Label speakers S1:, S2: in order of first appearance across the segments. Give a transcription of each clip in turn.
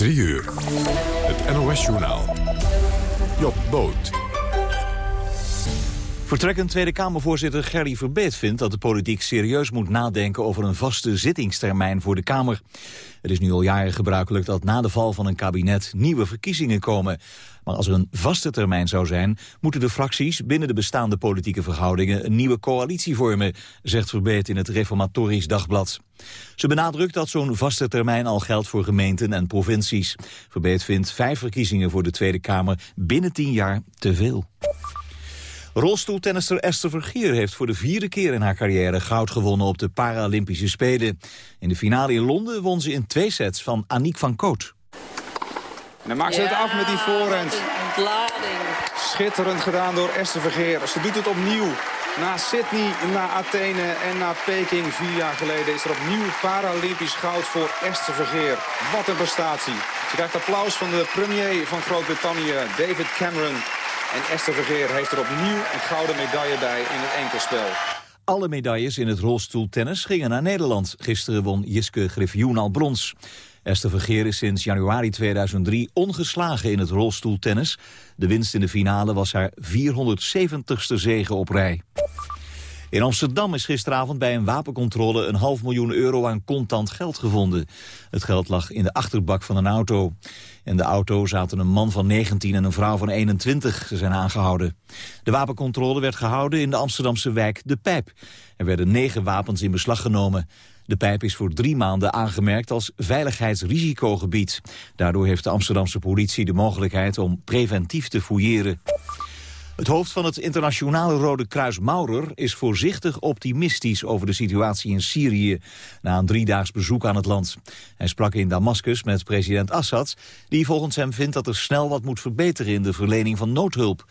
S1: 3 uur. Het NOS-journaal. Job Boot.
S2: Vertrekkend Tweede Kamervoorzitter Gerry Verbeet vindt dat de politiek serieus moet nadenken over een vaste zittingstermijn voor de Kamer. Het is nu al jaren gebruikelijk dat na de val van een kabinet nieuwe verkiezingen komen. Maar als er een vaste termijn zou zijn, moeten de fracties binnen de bestaande politieke verhoudingen een nieuwe coalitie vormen, zegt Verbeet in het Reformatorisch Dagblad. Ze benadrukt dat zo'n vaste termijn al geldt voor gemeenten en provincies. Verbeet vindt vijf verkiezingen voor de Tweede Kamer binnen tien jaar te veel. Rolstoeltennister Esther Vergier heeft voor de vierde keer in haar carrière goud gewonnen op de Paralympische Spelen. In de finale in Londen won ze in twee sets van Aniek van Koot.
S3: En dan maakt ze het af met die voorhand. Schitterend gedaan door Esther Vergeer. Ze doet het opnieuw. Na Sydney, na Athene en na Peking vier jaar geleden... is er opnieuw Paralympisch goud voor Esther Vergeer. Wat een prestatie. Ze krijgt applaus van de premier van Groot-Brittannië, David Cameron. En Esther Vergeer heeft er opnieuw een gouden medaille bij in het enkelspel.
S2: Alle medailles in het rolstoeltennis gingen naar Nederland. Gisteren won Jiske Griffioen al brons. Esther Vergeer is sinds januari 2003 ongeslagen in het rolstoeltennis. De winst in de finale was haar 470ste zege op rij. In Amsterdam is gisteravond bij een wapencontrole een half miljoen euro aan contant geld gevonden. Het geld lag in de achterbak van een auto. In de auto zaten een man van 19 en een vrouw van 21. Ze zijn aangehouden. De wapencontrole werd gehouden in de Amsterdamse wijk De Pijp. Er werden negen wapens in beslag genomen. De pijp is voor drie maanden aangemerkt als veiligheidsrisicogebied. Daardoor heeft de Amsterdamse politie de mogelijkheid om preventief te fouilleren. Het hoofd van het internationale Rode Kruis Maurer is voorzichtig optimistisch over de situatie in Syrië na een driedaags bezoek aan het land. Hij sprak in Damascus met president Assad, die volgens hem vindt dat er snel wat moet verbeteren in de verlening van noodhulp.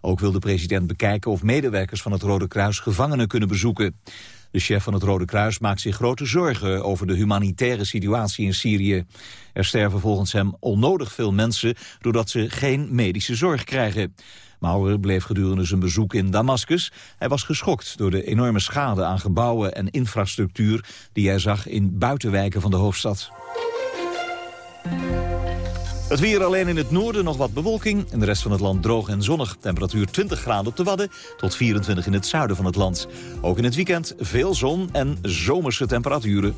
S2: Ook wil de president bekijken of medewerkers van het Rode Kruis gevangenen kunnen bezoeken. De chef van het Rode Kruis maakt zich grote zorgen over de humanitaire situatie in Syrië. Er sterven volgens hem onnodig veel mensen doordat ze geen medische zorg krijgen. Maurer bleef gedurende zijn bezoek in Damascus. Hij was geschokt door de enorme schade aan gebouwen en infrastructuur... die hij zag in buitenwijken van de hoofdstad. Het weer alleen in het noorden nog wat bewolking. In de rest van het land droog en zonnig. Temperatuur 20 graden op de Wadden tot 24 in het zuiden van het land. Ook in het weekend veel zon en zomerse temperaturen.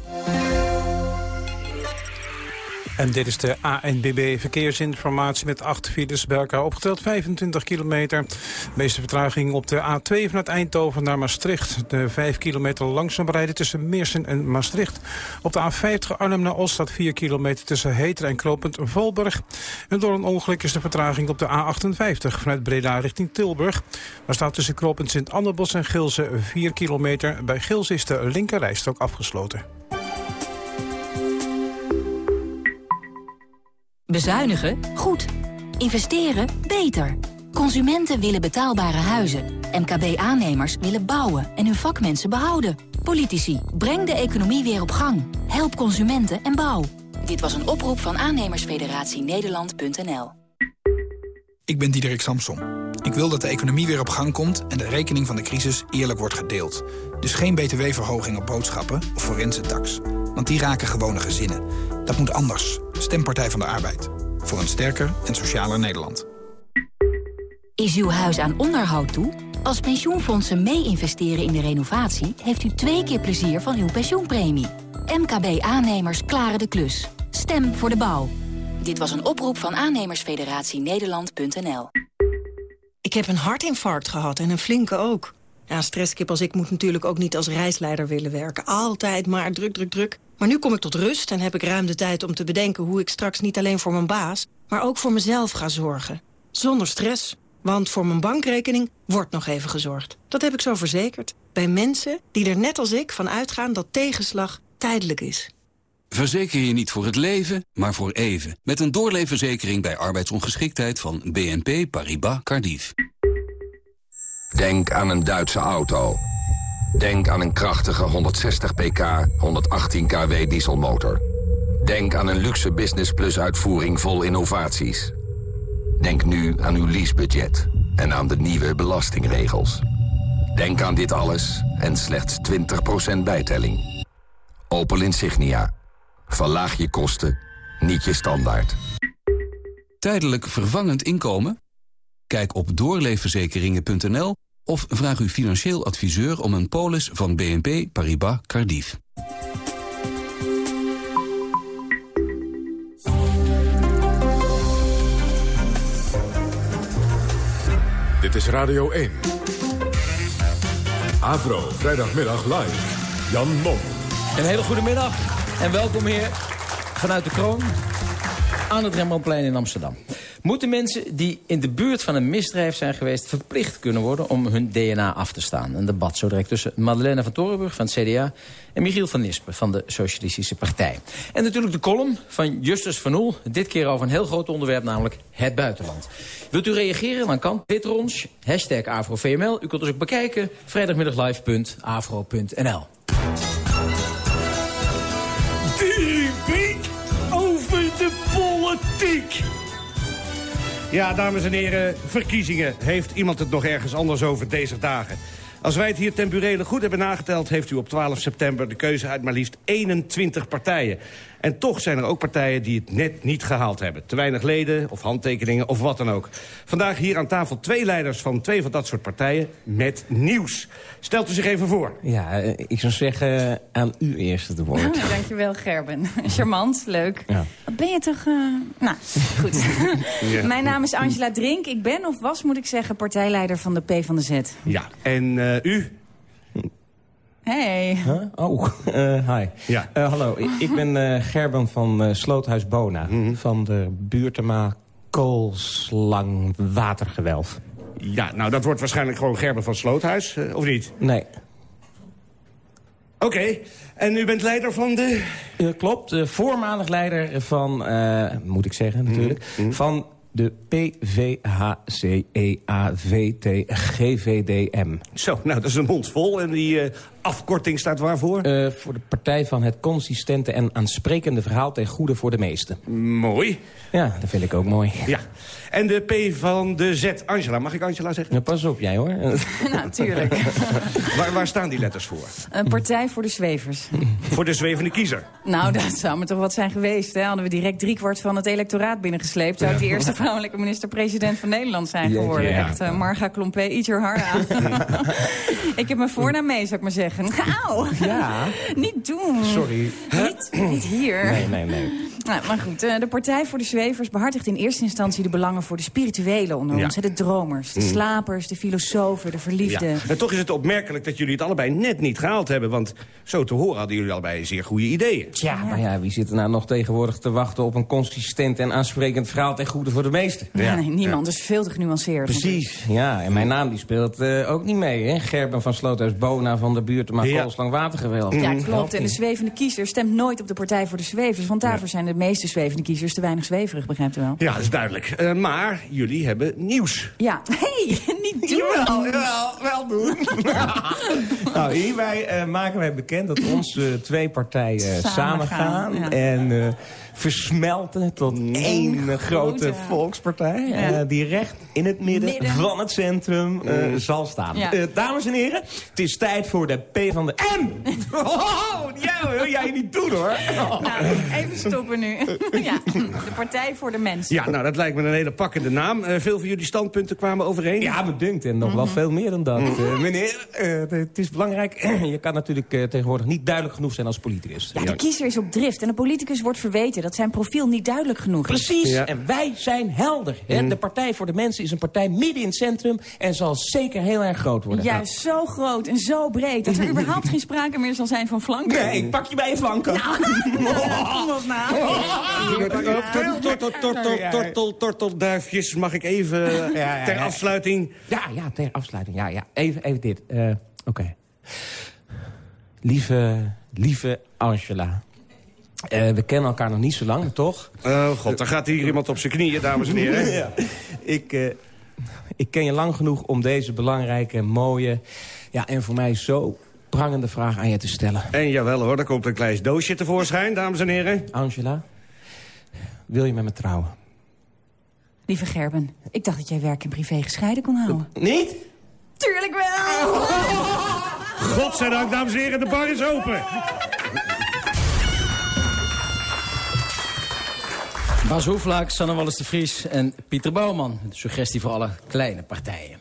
S4: En dit is de ANBB verkeersinformatie met acht files bij elkaar opgeteld. 25 kilometer. De meeste vertraging op de A2 vanuit Eindhoven naar Maastricht. De 5 kilometer langzaam rijden tussen Meersen en Maastricht. Op de A50 Arnhem naar Oost staat 4 kilometer tussen Heter en Knopend Valburg. En door een ongeluk is de vertraging op de A58 vanuit Breda richting Tilburg. Daar staat tussen Knopend Sint-Annebos en Gilze 4 kilometer. Bij Gilze is de linkerrijstrook afgesloten.
S5: Bezuinigen? Goed. Investeren? Beter. Consumenten willen betaalbare huizen. MKB-aannemers willen bouwen en hun vakmensen behouden. Politici, breng de economie weer op gang. Help consumenten en bouw. Dit was een oproep van aannemersfederatie Nederland.nl.
S6: Ik ben Diederik Samson. Ik wil dat de economie weer op gang komt en de rekening van de crisis eerlijk wordt gedeeld. Dus geen btw-verhoging op boodschappen of forense tax. Want die raken gewone gezinnen. Dat moet anders. Stempartij van de Arbeid. Voor een sterker en socialer Nederland.
S5: Is uw huis aan onderhoud toe? Als pensioenfondsen mee investeren in de renovatie... heeft u twee keer plezier van uw pensioenpremie. MKB-aannemers klaren de klus. Stem voor de bouw. Dit was een oproep van aannemersfederatie Nederland.nl.
S7: Ik heb een hartinfarct gehad en een flinke ook. Ja, stresskip als ik moet natuurlijk ook niet als reisleider willen werken. Altijd maar druk, druk, druk. Maar nu kom ik tot rust en heb ik ruim de tijd om te bedenken... hoe ik straks niet alleen voor mijn baas, maar ook voor mezelf ga zorgen. Zonder stress. Want voor mijn bankrekening wordt nog even gezorgd. Dat heb ik zo verzekerd. Bij mensen die er net als ik van uitgaan dat tegenslag tijdelijk is.
S8: Verzeker je niet voor het leven, maar voor even. Met een doorleefverzekering bij arbeidsongeschiktheid van BNP Paribas Cardiff.
S9: Denk aan een Duitse auto. Denk aan een krachtige 160 pk, 118 kW dieselmotor. Denk aan een luxe Business Plus uitvoering vol innovaties. Denk nu aan uw leasebudget en aan de nieuwe belastingregels. Denk aan dit alles en slechts 20% bijtelling. Opel Insignia. Verlaag je kosten niet je standaard.
S8: Tijdelijk vervangend inkomen? Kijk op doorleefverzekeringen.nl of vraag uw financieel adviseur om een polis van BNP Paribas Cardiff.
S1: Dit is Radio 1. Avro, vrijdagmiddag live. Jan Mom.
S10: Een hele goede middag en welkom hier vanuit de kroon aan het Rembrandtplein in Amsterdam. Moeten mensen die in de buurt van een misdrijf zijn geweest... verplicht kunnen worden om hun DNA af te staan? Een debat zo direct tussen Madeleine van Torenburg van het CDA... en Michiel van Nispen van de Socialistische Partij. En natuurlijk de column van Justus van Oel. Dit keer over een heel groot onderwerp, namelijk het buitenland. Wilt u reageren? Dan kan Twitter ons, AfroVML. U kunt ons ook bekijken, vrijdagmiddaglive.afro.nl.
S11: Ja, dames en heren, verkiezingen. Heeft iemand het nog ergens anders over deze dagen? Als wij het hier ten burele goed hebben nageteld... heeft u op 12 september de keuze uit maar liefst 21 partijen. En toch zijn er ook partijen die het net niet gehaald hebben. Te weinig leden of handtekeningen of wat dan ook. Vandaag hier aan tafel twee leiders van twee van dat soort partijen met nieuws. Stelt u zich even voor.
S12: Ja, eh, ik zou zeggen aan u eerst het woord.
S13: Oh, dankjewel Gerben. Charmant, leuk.
S12: Ja.
S13: Wat ben je toch... eh, Nou, goed.
S11: Ja.
S13: Mijn naam is Angela Drink. Ik ben, of was moet ik zeggen, partijleider van de P van de Z.
S11: Ja, en eh, u?
S13: Hey.
S12: Huh? Oh, eh, hi.
S11: Ja.
S12: Eh, hallo, ik, ik ben eh, Gerben van eh, Sloothuis Bona.
S11: Mhm.
S12: Van de Buurtema Koolslang Watergewelf.
S11: Ja, nou dat wordt waarschijnlijk gewoon Gerben van Sloothuis, of niet?
S12: Nee.
S11: Oké, en u bent leider van de...
S12: Eh, klopt, voormalig leider van, eh, moet ik zeggen natuurlijk...
S11: Mhm.
S12: van de PVHCAVT-GVDM.
S11: Zo, nou dat is een mond vol. En die eh, afkorting staat waarvoor?
S12: Eh, voor de partij van het consistente en aansprekende verhaal... ten goede voor de meesten.
S11: Mooi.
S12: Ja, dat vind ik ook mooi.
S11: Ja. En de P van de Z. Angela, mag ik Angela zeggen?
S12: Ja, pas op jij hoor.
S13: Natuurlijk.
S11: Waar, waar staan die letters voor?
S13: Een partij voor de zwevers.
S11: Voor de zwevende kiezer.
S13: Nou, dat zou me toch wat zijn geweest. Hè? Hadden we direct driekwart van het electoraat binnengesleept... zou ik de eerste vrouwelijke minister-president van Nederland zijn geworden.
S12: ja.
S13: Echt, uh, Marga Klompé, eat your heart out. ik heb mijn voornaam mee, zou ik maar zeggen. Auw!
S12: Ja.
S13: Niet doen.
S12: Sorry.
S13: Niet, niet hier.
S12: Nee, nee, nee.
S13: Nou, maar goed, eh, de Partij voor de Zwevers behartigt in eerste instantie de belangen voor de spirituelen onder
S11: Ja.
S13: ons. De dromers, de slapers, de filosofen, de verliefden.
S11: Ja. En toch is het opmerkelijk dat jullie het allebei net niet gehaald hebben. Want zo te horen hadden jullie allebei zeer goede ideeën.
S12: Tja, maar ja, wie zit er nou nog tegenwoordig te wachten op een consistent en aansprekend verhaal ten goede voor de meesten?
S13: Ja, nee, niemand. Dat is veel te genuanceerd.
S12: Precies, ja. En mijn naam die speelt eh, ook niet mee, hè? Gerben van Sloothuis Bona van de buurt, maar
S11: Ja.
S12: Koolslang Watergeweld.
S13: Ja, klopt. En de zwevende kiezer stemt nooit op de Partij voor de Zwevers. Want daarvoor zijn de meeste zwevende kiezers te weinig zweverig, begrijpt u wel?
S11: Ja, dat is duidelijk. Eh, maar jullie hebben nieuws.
S13: Ja. hey, niet doen!
S12: Jawel, wel doen. nou, hierbij eh, maken wij bekend dat onze twee partijen
S13: Samen gaan, ja.
S12: En eh, versmelten tot één grote
S13: grote-
S12: volkspartij.
S13: Ja.
S12: eh, die recht in het midden,
S13: Midden.
S12: van het centrum eh, zal staan.
S13: Ja.
S12: Eh, dames en heren, het is tijd voor de P van de M. Oh, ja, wil jij niet doen hoor.
S13: Nou, even stoppen nu. ja, de Partij voor de Mensen.
S11: Ja, nou, dat lijkt me een hele pakkende naam. Eh, veel van jullie standpunten kwamen overeen.
S12: Ja, me dunkt. En nog wel veel meer dan dat. Meneer, eh, het is belangrijk. je kan natuurlijk tegenwoordig niet duidelijk genoeg zijn als politicus.
S13: Ja, de kiezer is op drift en de politicus wordt verweten dat zijn profiel niet duidelijk genoeg is.
S12: Precies.
S11: Ja.
S12: En wij zijn helder. Hè? De Partij voor de Mensen is een partij midden in het centrum... en zal zeker heel erg groot worden.
S13: Juist zo groot en zo breed dat er überhaupt geen sprake meer zal zijn van flanken.
S12: Nee, ik pak je bij je flanken.
S13: Kom op nou.
S11: Tortel, tortel, tortel, tortel, tortelduifjes. Mag ik even eh,
S12: Ja, ja,
S11: ter
S12: ja.
S11: afsluiting...
S12: Ja, ja, ter afsluiting. Ja, ja. Even, even dit. Eh, Oké. Lieve, lieve Angela. Eh, we kennen elkaar nog niet zo lang, toch?
S11: Oh god, dan gaat hier iemand op zijn knieën, dames en heren.
S12: Ja. Ik, eh, ik ken je lang genoeg om deze belangrijke, mooie... Ja, en voor mij zo prangende vraag aan je te stellen.
S11: En jawel hoor, daar komt een klein doosje tevoorschijn, dames en heren.
S12: Angela, wil je met me trouwen?
S13: Lieve Gerben, ik dacht dat jij werk en privé gescheiden kon houden.
S12: Niet?
S13: Tuurlijk wel!
S11: Godzijdank, dames en heren, de bar is open.
S10: Bas Hoeflaak, Sanne Wallis de Vries en Pieter Bouwman. Suggestie voor alle kleine partijen.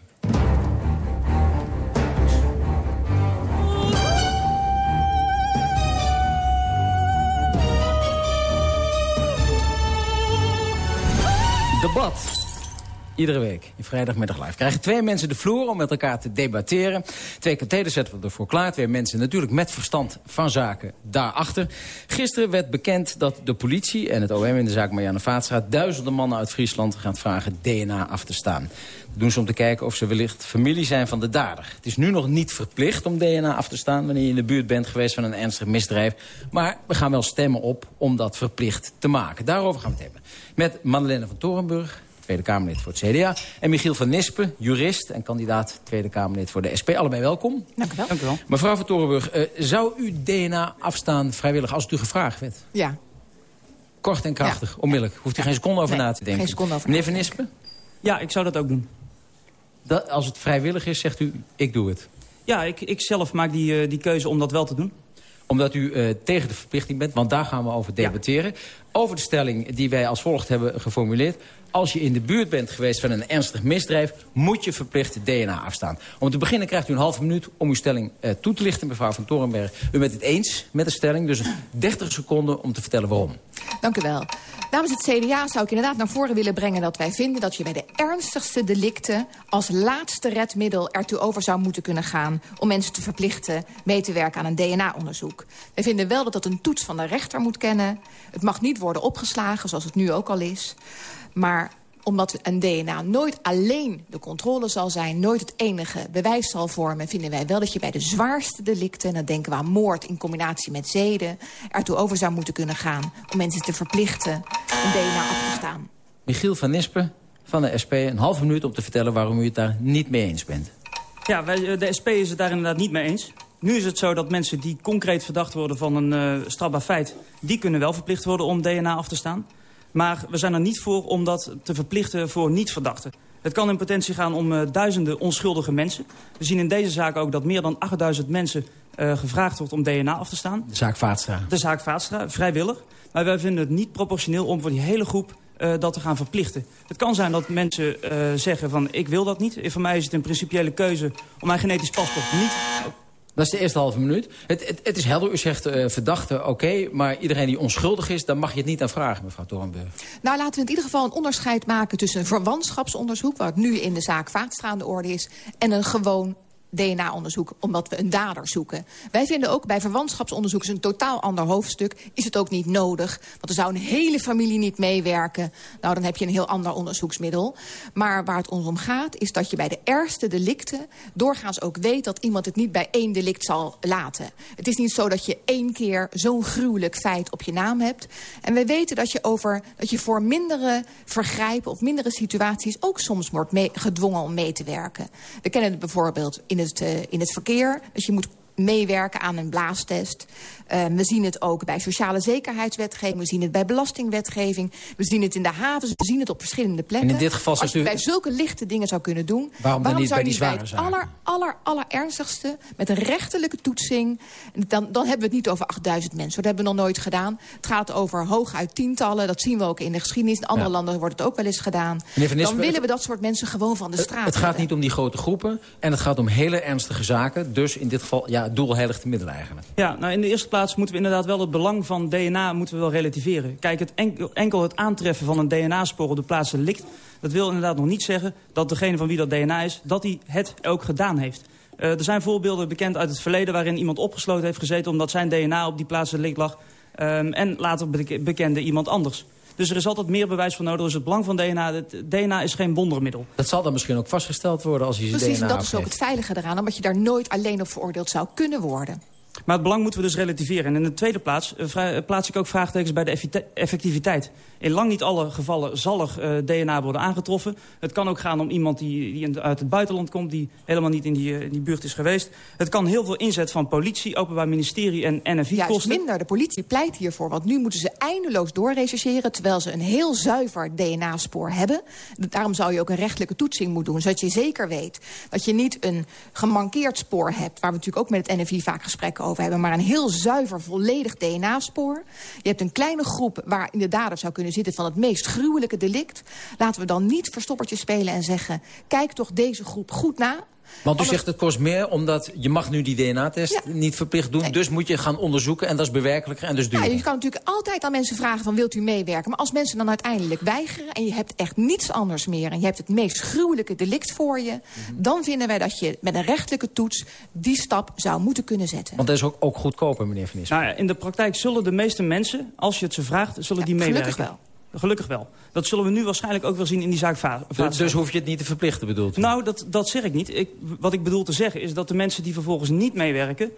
S10: Debat. Iedere week in vrijdagmiddag live krijgen twee mensen de vloer om met elkaar te debatteren. Twee kathederen zetten we ervoor klaar. Twee mensen natuurlijk met verstand van zaken daarachter. Gisteren werd bekend dat de politie en het OM in de zaak Marianne Vaatstraat... duizenden mannen uit Friesland gaan vragen DNA af te staan. Dat doen ze om te kijken of ze wellicht familie zijn van de dader. Het is nu nog niet verplicht om DNA af te staan... wanneer je in de buurt bent geweest van een ernstig misdrijf. Maar we gaan wel stemmen op om dat verplicht te maken. Daarover gaan we het hebben. Met Madeleine van Torenburg, Tweede Kamerlid voor het CDA. En Michiel van Nispen, jurist en kandidaat Tweede Kamerlid voor de SP. Allebei welkom.
S14: Dank u wel.
S10: Dank u wel. Mevrouw van Torenburg, uh, zou u DNA afstaan vrijwillig als het u gevraagd werd?
S14: Ja.
S10: Kort en krachtig, ja. onmiddellijk. Hoeft u ja. geen seconde over
S14: nee,
S10: na te denken.
S14: Geen seconde over
S10: Meneer van Nispen?
S15: Ja, ik zou dat ook doen.
S10: Dat, als het vrijwillig is, zegt u, ik doe het.
S15: Ja, ik, ik zelf maak die, uh, die keuze om dat wel te doen
S10: omdat u uh, tegen de verplichting bent, want daar gaan we over debatteren. Ja. Over de stelling die wij als volgt hebben geformuleerd. Als je in de buurt bent geweest van een ernstig misdrijf... moet je verplicht DNA afstaan. Om te beginnen krijgt u een halve minuut om uw stelling uh, toe te lichten, mevrouw van Torenberg. U bent het eens met de stelling, dus 30 seconden om te vertellen waarom.
S14: Dank u wel. Namens het CDA zou ik inderdaad naar voren willen brengen dat wij vinden dat je bij de ernstigste delicten als laatste redmiddel ertoe over zou moeten kunnen gaan om mensen te verplichten mee te werken aan een DNA-onderzoek. Wij vinden wel dat dat een toets van de rechter moet kennen. Het mag niet worden opgeslagen, zoals het nu ook al is. Maar omdat een DNA nooit alleen de controle zal zijn... nooit het enige bewijs zal vormen... vinden wij wel dat je bij de zwaarste delicten... en dan denken we aan moord in combinatie met zeden... ertoe over zou moeten kunnen gaan om mensen te verplichten... een DNA af te staan.
S10: Michiel van Nispen van de SP, een halve minuut om te vertellen... waarom u het daar niet mee eens bent.
S15: Ja, wij, de SP is het daar inderdaad niet mee eens. Nu is het zo dat mensen die concreet verdacht worden van een uh, strafbaar feit... die kunnen wel verplicht worden om DNA af te staan... Maar we zijn er niet voor om dat te verplichten voor niet-verdachten. Het kan in potentie gaan om uh, duizenden onschuldige mensen. We zien in deze zaak ook dat meer dan 8000 mensen uh, gevraagd wordt om DNA af te staan.
S10: De zaak Vaatstra.
S15: De zaak Vaatstra, vrijwillig. Maar wij vinden het niet proportioneel om voor die hele groep uh, dat te gaan verplichten. Het kan zijn dat mensen zeggen van ik wil dat niet. Voor mij is het een principiële keuze om mijn genetisch paspoort niet
S10: dat is de eerste halve minuut. Het, het, het is helder, u zegt uh, verdachte, oké... Maar iedereen die onschuldig is, daar mag je het niet aan vragen, mevrouw Torenburg.
S14: Nou, laten we in ieder geval een onderscheid maken... tussen een verwantschapsonderzoek, wat nu in de zaak Vaatstra aan de orde is... en een gewoon DNA-onderzoek, omdat we een dader zoeken. Wij vinden ook bij verwantschapsonderzoek is een totaal ander hoofdstuk. Is het ook niet nodig, want er zou een hele familie niet meewerken. Nou, dan heb je een heel ander onderzoeksmiddel. Maar waar het ons om gaat, is dat je bij de ergste delicten... doorgaans ook weet dat iemand het niet bij één delict zal laten. Het is niet zo dat je één keer zo'n gruwelijk feit op je naam hebt. En we weten dat je, over, dat je voor mindere vergrijpen of mindere situaties... ook soms wordt gedwongen om mee te werken. We kennen het bijvoorbeeld in het, uh, in het verkeer. Dus je moet meewerken aan een blaastest. Uh, we zien het ook bij sociale zekerheidswetgeving. We zien het bij belastingwetgeving. We zien het in de havens. We zien het op verschillende plekken.
S10: En in dit geval
S14: Als je
S10: u...
S14: bij zulke lichte dingen zou kunnen doen...
S10: waarom, dan niet
S14: zou
S10: bij die zware
S14: bij het aller, aller, aller ernstigste... met een rechterlijke toetsing... Dan, dan hebben we het niet over 8000 mensen. Dat hebben we nog nooit gedaan. Het gaat over hooguit tientallen. Dat zien we ook in de geschiedenis. In andere
S10: Ja.
S14: landen wordt het ook wel eens gedaan.
S10: Meneer
S14: Dan willen we dat soort mensen gewoon van de straat
S10: Het gaat
S14: hebben.
S10: niet om die grote groepen en het gaat om hele ernstige zaken. Dus in dit geval, ja, doel heiligt de middel eigenlijk.
S15: Ja, nou in de eerste plaats moeten we inderdaad wel het belang van DNA moeten we wel relativeren. Kijk, het enkel, het aantreffen van een DNA-spoor op de plaats delict... dat wil inderdaad nog niet zeggen dat degene van wie dat DNA is... dat hij het ook gedaan heeft. Uh, er zijn voorbeelden bekend uit het verleden... waarin iemand opgesloten heeft gezeten omdat zijn DNA op die plaats delict lag... Um, en later beke bekende iemand anders. Dus er is altijd meer bewijs voor nodig. Dus het belang van DNA, het DNA is geen wondermiddel.
S10: Dat zal dan misschien ook vastgesteld worden als zijn
S14: Precies,
S10: DNA
S14: en dat is ook het veilige eraan. Omdat je daar nooit alleen op veroordeeld zou kunnen worden.
S15: Maar het belang moeten we dus relativeren. En in de tweede plaats uh, vra- plaats ik ook vraagtekens bij de effectiviteit. In lang niet alle gevallen zal er uh, DNA worden aangetroffen. Het kan ook gaan om iemand die, die in- uit het buitenland komt... die helemaal niet in die, uh, die buurt is geweest. Het kan heel veel inzet van politie, openbaar ministerie en NFI
S14: Juist
S15: kosten.
S14: minder. De politie pleit hiervoor. Want nu moeten ze eindeloos doorrechercheren... terwijl ze een heel zuiver DNA-spoor hebben. Daarom zou je ook een rechtelijke toetsing moeten doen. Zodat je zeker weet dat je niet een gemankeerd spoor hebt... waar we natuurlijk ook met het NFI vaak gesprekken spreken over hebben... maar een heel zuiver, volledig DNA-spoor. Je hebt een kleine groep waar in de dader zou kunnen zitten... van het meest gruwelijke delict. Laten we dan niet verstoppertje spelen en zeggen... kijk toch deze groep goed na
S10: want u zegt het kost meer, omdat je mag nu die DNA-test niet verplicht doen. Dus moet je gaan onderzoeken en dat is bewerkelijker en dus duurder.
S14: Ja, je kan natuurlijk altijd aan mensen vragen van wilt u meewerken. Maar als mensen dan uiteindelijk weigeren en je hebt echt niets anders meer... en je hebt het meest gruwelijke delict voor je... Mhm. dan vinden wij dat je met een rechtelijke toets die stap zou moeten kunnen zetten.
S10: Want dat is ook, ook goedkoper, meneer Van
S15: Nou ja, in de praktijk zullen de meeste mensen, als je het ze vraagt, zullen die meewerken.
S14: Gelukkig wel.
S15: Gelukkig wel. Dat zullen we nu waarschijnlijk ook wel zien in die zaak
S10: Dus, dus hoef je het niet te verplichten, bedoelt u?
S15: Nou, dat, dat zeg ik niet. Ik, wat ik bedoel te zeggen is dat de mensen die vervolgens niet meewerken...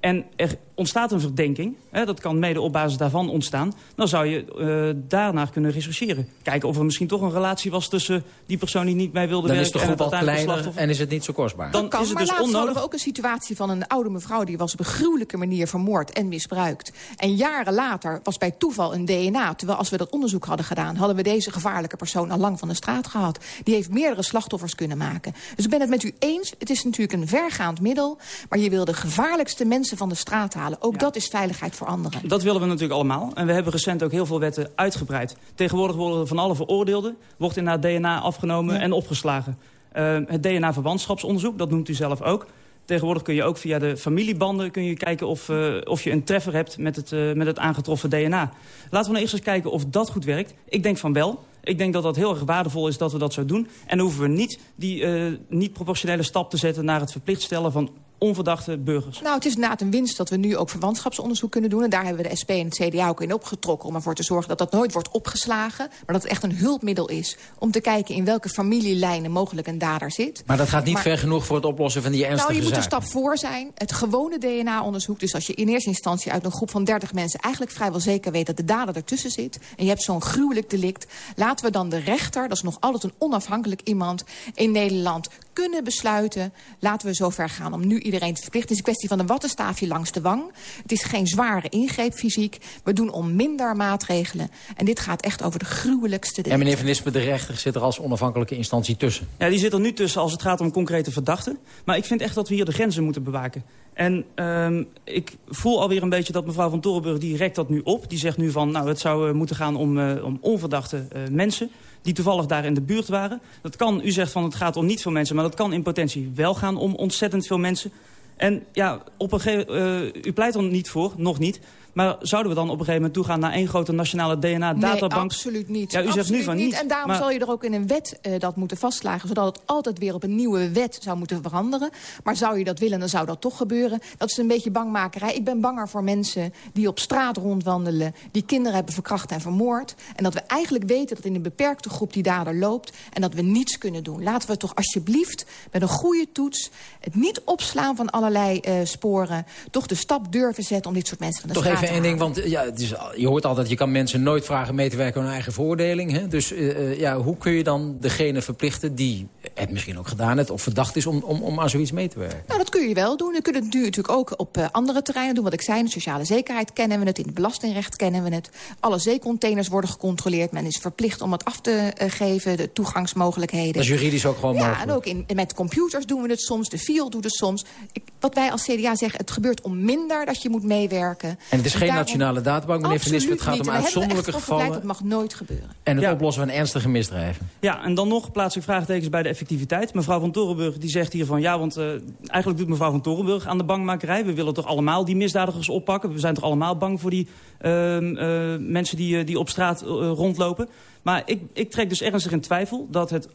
S15: en er ontstaat een verdenking, hè, dat kan mede op basis daarvan ontstaan... dan zou je uh, daarnaar kunnen rechercheren. Kijken of er misschien toch een relatie was tussen die persoon die niet mee wilde
S10: dan
S15: werken...
S10: Dan is de groep al kleiner en is het niet zo kostbaar.
S14: Dan kan,
S15: is het
S14: maar
S15: dus
S14: laatst
S15: onnodig.
S14: hadden we ook een situatie van een oude mevrouw... die was op een gruwelijke manier vermoord en misbruikt. En jaren later was bij toeval een DNA. Terwijl als we dat onderzoek hadden gedaan... hadden we deze gevaarlijke persoon al lang van de straat gehad. Die heeft meerdere slachtoffers kunnen maken. Dus ik ben het met u eens. Het is natuurlijk een vergaand middel. Maar je wil de gevaarlijkste mensen van de straat halen. Ook dat is veiligheid voor anderen.
S15: Dat willen we natuurlijk allemaal. En we hebben recent ook heel veel wetten uitgebreid. Tegenwoordig worden van alle veroordeelden... wordt inderdaad DNA afgenomen en opgeslagen. Uh, het DNA-verwantschapsonderzoek, dat noemt u zelf ook. Tegenwoordig kun je ook via de familiebanden kun je kijken of, uh, of je een treffer hebt met het, uh, met het aangetroffen DNA. Laten we nou eerst eens kijken of dat goed werkt. Ik denk van wel. Ik denk dat dat heel erg waardevol is dat we dat zo doen. En dan hoeven we niet die uh, niet proportionele stap te zetten naar het verplicht stellen van onverdachte burgers.
S14: Nou, het is inderdaad een winst dat we nu ook verwantschapsonderzoek kunnen doen. En daar hebben we de SP en het CDA ook in opgetrokken... om ervoor te zorgen dat dat nooit wordt opgeslagen. Maar dat het echt een hulpmiddel is om te kijken... in welke familielijnen mogelijk een dader zit.
S10: Maar dat gaat niet ver genoeg voor het oplossen van die ernstige
S14: Nou, je moet
S10: zaken.
S14: een stap voor zijn. Het gewone DNA-onderzoek. Dus als je in eerste instantie uit een groep van 30 mensen... eigenlijk vrijwel zeker weet dat de dader ertussen zit... en je hebt zo'n gruwelijk delict... laten we dan de rechter, dat is nog altijd een onafhankelijk iemand... in Nederland kunnen besluiten... laten we zover gaan om nu iedereen te verplichten. Het is een kwestie van een wattenstaafje langs de wang. Het is geen zware ingreep fysiek. We doen om minder maatregelen. En dit gaat echt over de gruwelijkste dingen.
S10: En meneer Van Nispen, de rechter zit er als onafhankelijke instantie tussen.
S15: Ja, die zit er nu tussen als het gaat om concrete verdachten. Maar ik vind echt dat we hier de grenzen moeten bewaken. En um, ik voel alweer een beetje dat mevrouw van Torenburg, die rekt dat nu op. Die zegt nu van, nou, het zou uh, moeten gaan om, uh, om onverdachte uh, mensen die toevallig daar in de buurt waren. Dat kan, u zegt van het gaat om niet veel mensen... maar dat kan in potentie wel gaan om ontzettend veel mensen. En ja, op een gegeven, uh, u pleit er niet voor, nog niet... Maar zouden we dan op een gegeven moment toegaan naar één grote nationale DNA-databank?
S14: Nee, absoluut niet.
S15: Ja, u
S14: absoluut
S15: zegt nu van niet.
S14: En daarom
S15: maar...
S14: zal je er ook in een wet uh, dat moeten vastslagen... zodat het altijd weer op een nieuwe wet zou moeten veranderen. Maar zou je dat willen, dan zou dat toch gebeuren. Dat is een beetje bangmakerij. Ik ben banger voor mensen die op straat rondwandelen... die kinderen hebben verkracht en vermoord. En dat we eigenlijk weten dat in een beperkte groep die dader loopt... en dat we niets kunnen doen. Laten we toch alsjeblieft met een goede toets... het niet opslaan van allerlei uh, sporen... toch de stap durven zetten om dit soort mensen van de straat
S10: even één ding, want ja, het is, je hoort altijd... je kan mensen nooit vragen mee te werken aan hun eigen veroordeling. Hè? Dus uh, ja, hoe kun je dan degene verplichten die het misschien ook gedaan heeft... of verdacht is om, om, om aan zoiets mee te werken?
S14: Nou, dat kun je wel doen. We kunnen het nu natuurlijk ook op uh, andere terreinen doen. Wat ik zei, in de sociale zekerheid kennen we het. In het belastingrecht kennen we het. Alle zeecontainers worden gecontroleerd. Men is verplicht om het af te uh, geven, de toegangsmogelijkheden.
S10: Dat is juridisch ook gewoon
S14: ja,
S10: mogelijk?
S14: en ook in, met computers doen we het soms. De FIOL doet het soms. Ik, wat wij als CDA zeggen, het gebeurt om minder dat je moet meewerken.
S10: En het is geen daarom... nationale databank, meneer Van. Het gaat
S14: niet.
S10: om uitzonderlijke gevallen.
S14: Dat mag nooit gebeuren.
S10: En het ja. oplossen van ernstige misdrijven.
S15: Ja, en dan nog plaats ik vraagtekens bij de effectiviteit. Mevrouw van Torenburg die zegt hier van... ja, want uh, eigenlijk doet mevrouw van Torenburg aan de bangmakerij. We willen toch allemaal die misdadigers oppakken. We zijn toch allemaal bang voor die uh, uh, mensen die, die op straat rondlopen. Maar ik, ik trek dus ernstig in twijfel dat het,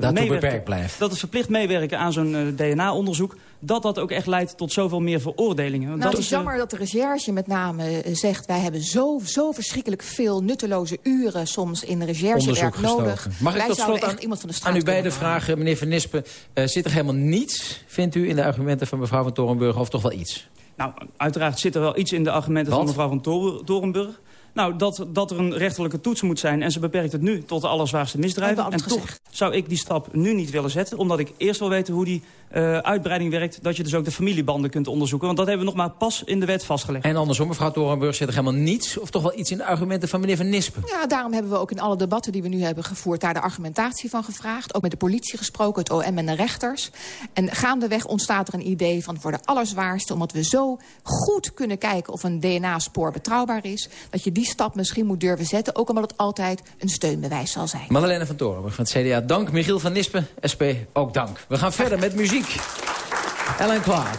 S10: dat beperkt blijft.
S15: dat het verplicht meewerken aan zo'n DNA-onderzoek... dat dat ook echt leidt tot zoveel meer veroordelingen.
S14: Nou,
S15: dat
S14: het is jammer dat de recherche met name zegt... wij hebben zo, zo verschrikkelijk veel nutteloze uren soms in recherchewerk nodig.
S10: Mag ik
S14: wij
S10: tot slot
S14: aan, iemand van de straat
S10: aan u beide vragen, meneer Van Nispen... Uh, zit er helemaal niets, vindt u, in de argumenten van mevrouw van Torenburg... of toch wel iets?
S15: Nou, uiteraard zit er wel iets in de argumenten
S10: Wat?
S15: van mevrouw van Torenburg... Nou, dat, dat er een rechterlijke toets moet zijn. En ze beperkt het nu tot de allerzwaarste misdrijven. En toch zou ik die stap nu niet willen zetten. Omdat ik eerst wil weten hoe die uh, uitbreiding werkt... dat je dus ook de familiebanden kunt onderzoeken. Want dat hebben we nog maar pas in de wet vastgelegd.
S10: En andersom, mevrouw Torenburg, zit er helemaal niets... of toch wel iets in de argumenten van meneer Van Nispen?
S14: Ja, daarom hebben we ook in alle debatten die we nu hebben gevoerd... daar de argumentatie van gevraagd. Ook met de politie gesproken, het OM en de rechters. En gaandeweg ontstaat er een idee van voor de allerzwaarste... omdat we zo goed kunnen kijken of een DNA-spoor betrouwbaar is... dat je die stap misschien moet durven zetten... ook omdat het altijd een steunbewijs zal zijn.
S10: Madeleine van Torenburg van het CDA, dank. Michiel van Nispen, SP, ook dank. We gaan verder met muziek. Ellen Clark.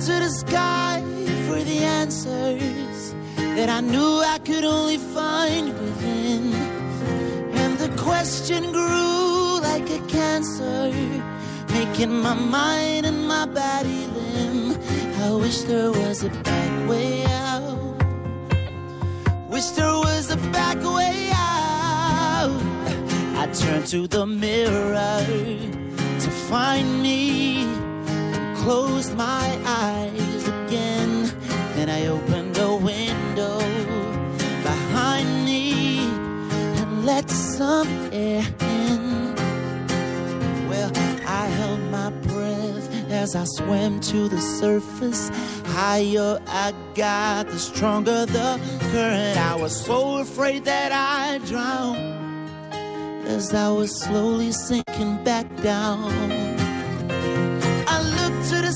S16: To the sky for the answers that I knew I could only find within. And the question grew like a cancer, making my mind and my body limb. I wish there was a back way out. Wish there was a back way out. I turned to the mirror to find me closed my eyes again. Then I opened a window behind me and let some air in. Well, I held my breath as I swam to the surface. Higher I got, the stronger the current. I was so afraid that I'd drown as I was slowly sinking back down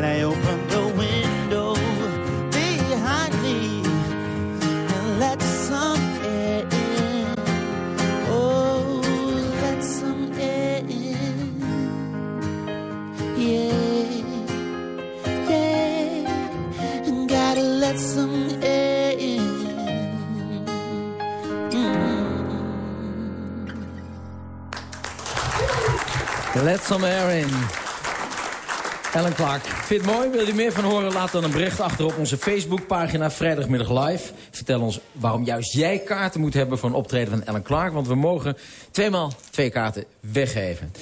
S16: then I opened the window behind me and let some air in. Oh, let some air in. Yeah, yeah. Gotta let some air in. Mm.
S10: Let some air in. Ellen Clark, vind het mooi? Wil je meer van horen? Laat dan een bericht achter op onze Facebookpagina Vrijdagmiddag Live. Vertel ons waarom juist jij kaarten moet hebben voor een optreden van Ellen Clark. Want we mogen tweemaal twee kaarten weggeven.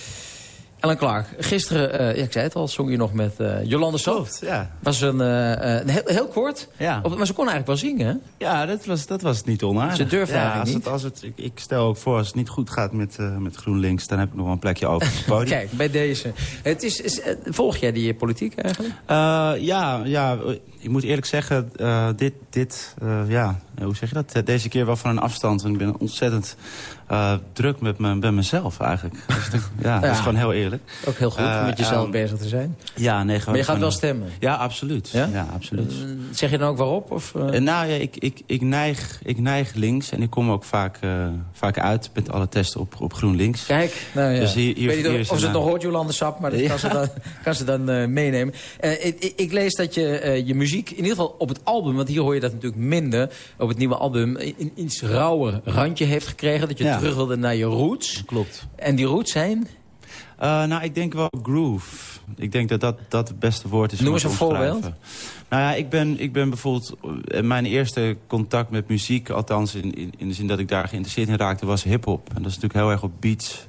S10: Ellen Clark, gisteren, uh, ja, ik zei het al, zong je nog met uh, Jolande Soft.
S17: ja.
S10: Was een, uh, een heel, heel, kort,
S17: ja.
S10: maar ze kon eigenlijk wel zingen?
S17: Ja, dat was, dat was niet onaardig.
S10: Ze durfde
S17: ja,
S10: eigenlijk
S17: als
S10: niet.
S17: Het, als het, ik, ik, stel ook voor, als het niet goed gaat met, met GroenLinks... dan heb ik nog wel een plekje over het podium.
S10: Kijk, bij deze. Het is, is volg jij die politiek eigenlijk?
S17: ja, ja, ik moet eerlijk zeggen, dit, dit ja, hoe zeg je dat? Deze keer wel van een afstand. En ik ben ontzettend uh, druk met, me, met mezelf eigenlijk. Dus, ja, ja, dat is gewoon heel eerlijk.
S10: Ook heel goed om met jezelf um, bezig te zijn.
S17: Ja, nee, gewoon,
S10: Maar je gaat wel stemmen?
S17: Ja, absoluut.
S10: Ja?
S17: ja absoluut.
S10: Zeg je dan ook waarop? Of,
S17: nou ja, ik, ik, ik, neig, ik neig links. En ik kom ook vaak, vaak uit met alle testen op, op GroenLinks.
S10: Kijk, nou ja.
S17: Dus hier, hier,
S10: Weet
S17: hier
S10: of, of ze het nog hoort, Jolande Sap. Maar dat
S17: Ja.
S10: kan ze dan, kan ze dan meenemen. Ik, ik, lees dat je je muziek, in ieder geval op het album... want hier hoor je dat natuurlijk minder... op het nieuwe album een iets rauwer randje heeft gekregen. Dat je
S17: Ja.
S10: terug wilde naar je roots.
S17: Klopt.
S10: En die roots zijn?
S17: Uh, nou, ik denk wel groove. Ik denk dat dat, dat het beste woord is.
S10: Noem eens een voorbeeld.
S17: Nou ja, ik ben, ik ben bijvoorbeeld... eh, Mijn eerste contact met muziek, althans in, in, in de zin dat ik daar geïnteresseerd in raakte, was hip-hop. En dat is natuurlijk heel erg op beats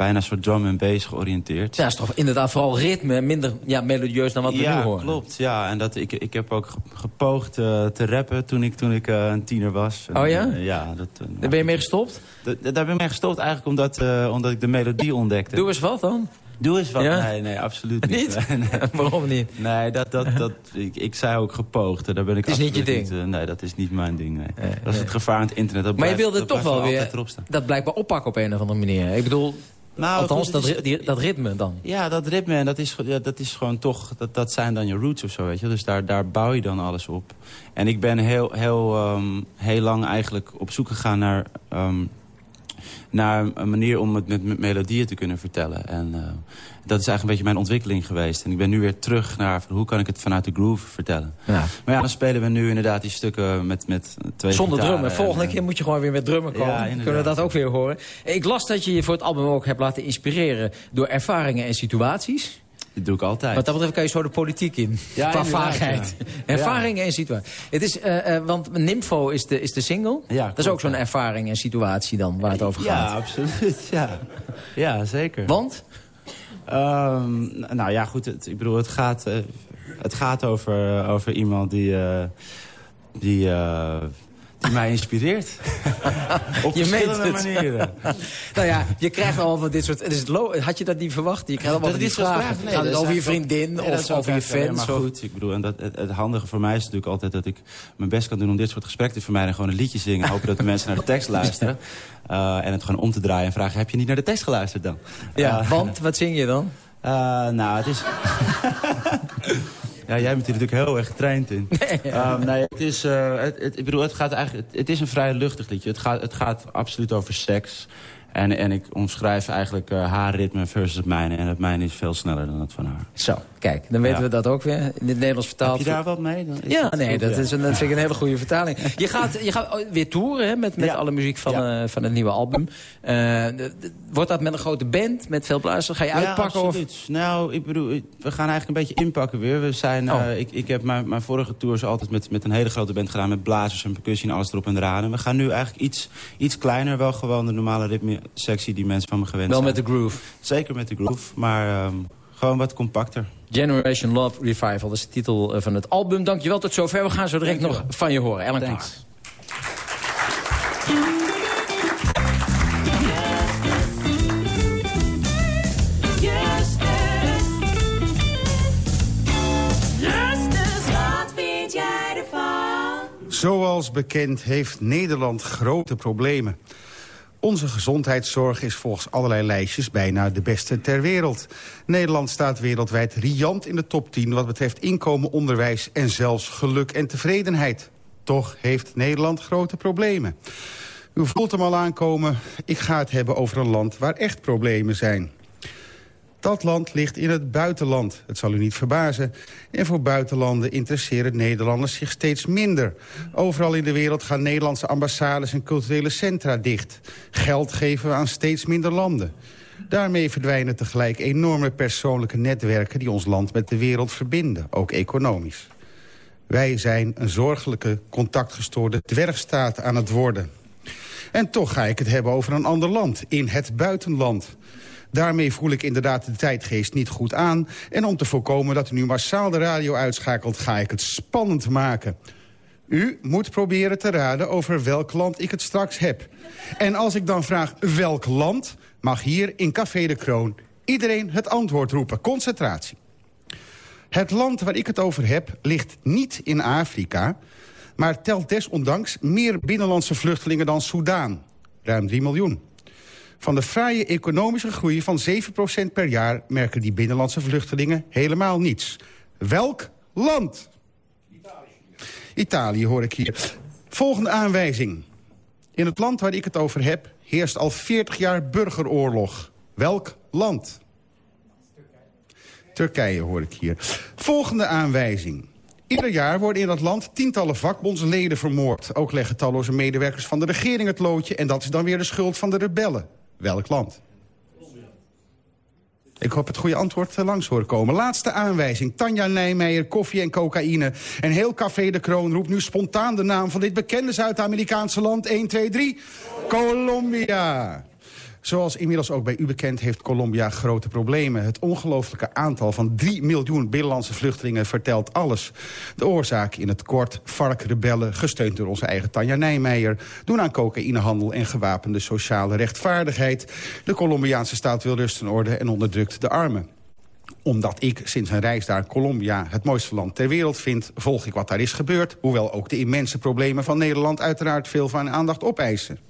S17: bijna een soort drum en bass georiënteerd.
S10: Ja, is toch inderdaad vooral ritme, minder ja, melodieus dan wat we
S17: ja,
S10: nu horen.
S17: klopt. Ja, en dat, ik, ik heb ook ge- gepoogd eh, te rappen toen ik, toen ik eh, een tiener was. En,
S10: Oh ja?
S17: eh, ja. Dat,
S10: Daar ben je mee gestopt?
S17: daar ben ik mee gestopt eigenlijk omdat, omdat ik de melodie ontdekte.
S10: Doe eens wat dan.
S17: Doe eens wat.
S10: Ja?
S17: Nee, nee, absoluut niet.
S10: Niet?
S17: Nee.
S10: Waarom niet?
S17: Nee, dat, dat, dat, ik, ik zei ook gepoogd. Daar ben ik
S10: Het is niet je ding?
S17: nee, dat is niet mijn ding. Nee. dat is het gevaar aan het internet. Dat
S10: Maar je wilde
S17: dat
S10: toch wel weer
S17: altijd erop staan.
S10: dat blijkbaar oppakken op een of andere manier. Ik bedoel,
S17: Nou,
S10: althans
S17: goed,
S10: dat,
S17: is-
S10: die- dat ritme dan.
S17: Ja, dat ritme, en dat is, ja, dat is gewoon toch... Dat, dat zijn dan je roots of zo, weet je. Dus daar, daar bouw je dan alles op. En ik ben heel, heel, ehm, heel lang eigenlijk op zoek gegaan naar... ehm, naar een manier om het met, met melodieën te kunnen vertellen. En eh, dat is eigenlijk een beetje mijn ontwikkeling geweest. En ik ben nu weer terug naar hoe kan ik het vanuit de groove vertellen.
S10: Ja.
S17: Maar ja, dan spelen we nu inderdaad die stukken met, met twee
S10: Zonder drummen. Volgende
S17: en, eh,
S10: keer moet je gewoon weer met drummen komen.
S17: Ja.
S10: Kunnen we dat ook weer horen. Ik las dat je je voor het album ook hebt laten inspireren... door ervaringen en situaties.
S17: Dat doe ik altijd.
S10: Wat dat betreft kan je zo de politiek in.
S17: Ja,
S10: qua vaagheid.
S17: ja.
S10: Ervaringen en situaties. Het is, eh, eh, want Nympho is de, is de single.
S17: Ja,
S10: dat is ook zo'n ervaring en situatie dan waar het over
S17: Ja,
S10: gaat.
S17: absoluut. Ja, ja zeker.
S10: Want?
S17: Ehm, nou ja, goed. Het, ik bedoel, het gaat, eh, het gaat over, over iemand die, eh, die, die mij inspireert. Op
S10: Je
S17: verschillende manieren.
S10: nou ja, je krijgt al van dit soort... Het is lo- had je dat niet verwacht? Je krijgt allemaal van
S17: dit soort
S10: vragen.
S17: vragen- nee,
S10: Gaat het over je vriendin
S17: nee,
S10: of over je fans?
S17: Maar
S10: of-
S17: goed, ik bedoel, en dat, het, het handige voor mij is natuurlijk altijd dat ik mijn best kan doen om dit soort gesprekken te vermijden. En gewoon een liedje zingen. Hopen dat de mensen naar de tekst luisteren. Uh, en het gewoon om te draaien en vragen, heb je niet naar de tekst geluisterd dan?
S10: Ja,
S17: Uh,
S10: want wat zing je dan?
S17: Uh, nou, het is... ja, jij bent hier natuurlijk heel erg getraind in. Nee, um, nee het is... Uh, het, het, ik bedoel, het gaat eigenlijk... Het, het is een vrij luchtig liedje. Het gaat, het gaat absoluut over seks. En, en ik omschrijf eigenlijk uh, haar ritme versus het mijne. En het mijne is veel sneller dan het van haar.
S10: Zo, kijk, dan weten
S17: Ja.
S10: we dat ook weer. In het Nederlands vertaald.
S17: Heb je daar wat mee? Dan is
S10: Ja,
S17: dat
S10: nee,
S17: goed,
S10: dat,
S17: ja.
S10: is een, dat vind ik een hele goede vertaling. Je gaat, je gaat weer toeren hè, met, met
S17: Ja.
S10: alle muziek van, eh, van het nieuwe album. Eh, wordt dat met een grote band, met veel luisteren? Ga je uitpakken?
S17: Ja,
S10: of?
S17: absoluut. Nou, ik bedoel, we gaan eigenlijk een beetje inpakken weer. We zijn, eh,
S10: Oh.
S17: ik, ik heb mijn, mijn vorige tours altijd met, met een hele grote band gedaan... met blazers en percussie en alles erop en eraan. En we gaan nu eigenlijk iets, iets kleiner. Wel gewoon de normale ritme-sectie die mensen van me gewend
S10: Wel
S17: zijn.
S10: met de groove.
S17: Zeker met de groove, maar ehm, gewoon wat compacter.
S10: Generation Love Revival, dat is de titel eh, van het album. Dankjewel tot zover. We gaan zo direct nog van je horen. Ellen
S17: Thanks.
S10: Clark.
S18: Justus, wat vind jij ervan?
S19: Zoals bekend heeft Nederland grote problemen. Onze gezondheidszorg is volgens allerlei lijstjes bijna de beste ter wereld. Nederland staat wereldwijd riant in de top 10 wat betreft inkomen, onderwijs en zelfs geluk en tevredenheid. Toch heeft Nederland grote problemen. U voelt hem al aankomen, ik ga het hebben over een land waar echt problemen zijn. Dat land ligt in het buitenland. Het zal u niet verbazen. En voor buitenlanden interesseren Nederlanders zich steeds minder. Overal in de wereld gaan Nederlandse ambassades en culturele centra dicht. Geld geven we aan steeds minder landen. Daarmee verdwijnen tegelijk enorme persoonlijke netwerken... die ons land met de wereld verbinden, ook economisch. Wij zijn een zorgelijke, contactgestoorde dwergstaat aan het worden. En toch ga ik het hebben over een ander land, in het buitenland. Daarmee voel ik inderdaad de tijdgeest niet goed aan. En om te voorkomen dat u nu massaal de radio uitschakelt... ga ik het spannend maken. U moet proberen te raden over welk land ik het straks heb. En als ik dan vraag welk land... mag hier in Café de Kroon iedereen het antwoord roepen. Concentratie. Het land waar ik het over heb ligt niet in Afrika... maar telt desondanks meer binnenlandse vluchtelingen dan Soudaan. Ruim 3 miljoen. Van de fraaie economische groei van 7% per jaar... merken die binnenlandse vluchtelingen helemaal niets. Welk land? Italië. hoor ik hier. Volgende aanwijzing. In het land waar ik het over heb... heerst al 40 jaar burgeroorlog. Welk land? Turkije hoor ik hier. Volgende aanwijzing. Ieder jaar worden in dat land tientallen vakbondsleden vermoord. Ook leggen talloze medewerkers van de regering het loodje... en dat is dan weer de schuld van de rebellen. Welk land? Ik hoop het goede antwoord eh, langs horen komen. Laatste aanwijzing. Tanja Nijmeijer, koffie en cocaïne. En heel Café de Kroon roept nu spontaan de naam van dit bekende Zuid-Amerikaanse land. 1, 2, 3. Colombia. Zoals inmiddels ook bij u bekend heeft Colombia grote problemen. Het ongelooflijke aantal van 3 miljoen binnenlandse vluchtelingen vertelt alles. De oorzaak in het kort, varkrebellen, gesteund door onze eigen Tanja Nijmeijer... doen aan cocaïnehandel en gewapende sociale rechtvaardigheid. De Colombiaanse staat wil rust en orde en onderdrukt de armen omdat ik sinds een reis daar Colombia het mooiste land ter wereld vind... volg ik wat daar is gebeurd. Hoewel ook de immense problemen van Nederland... uiteraard veel van aandacht opeisen.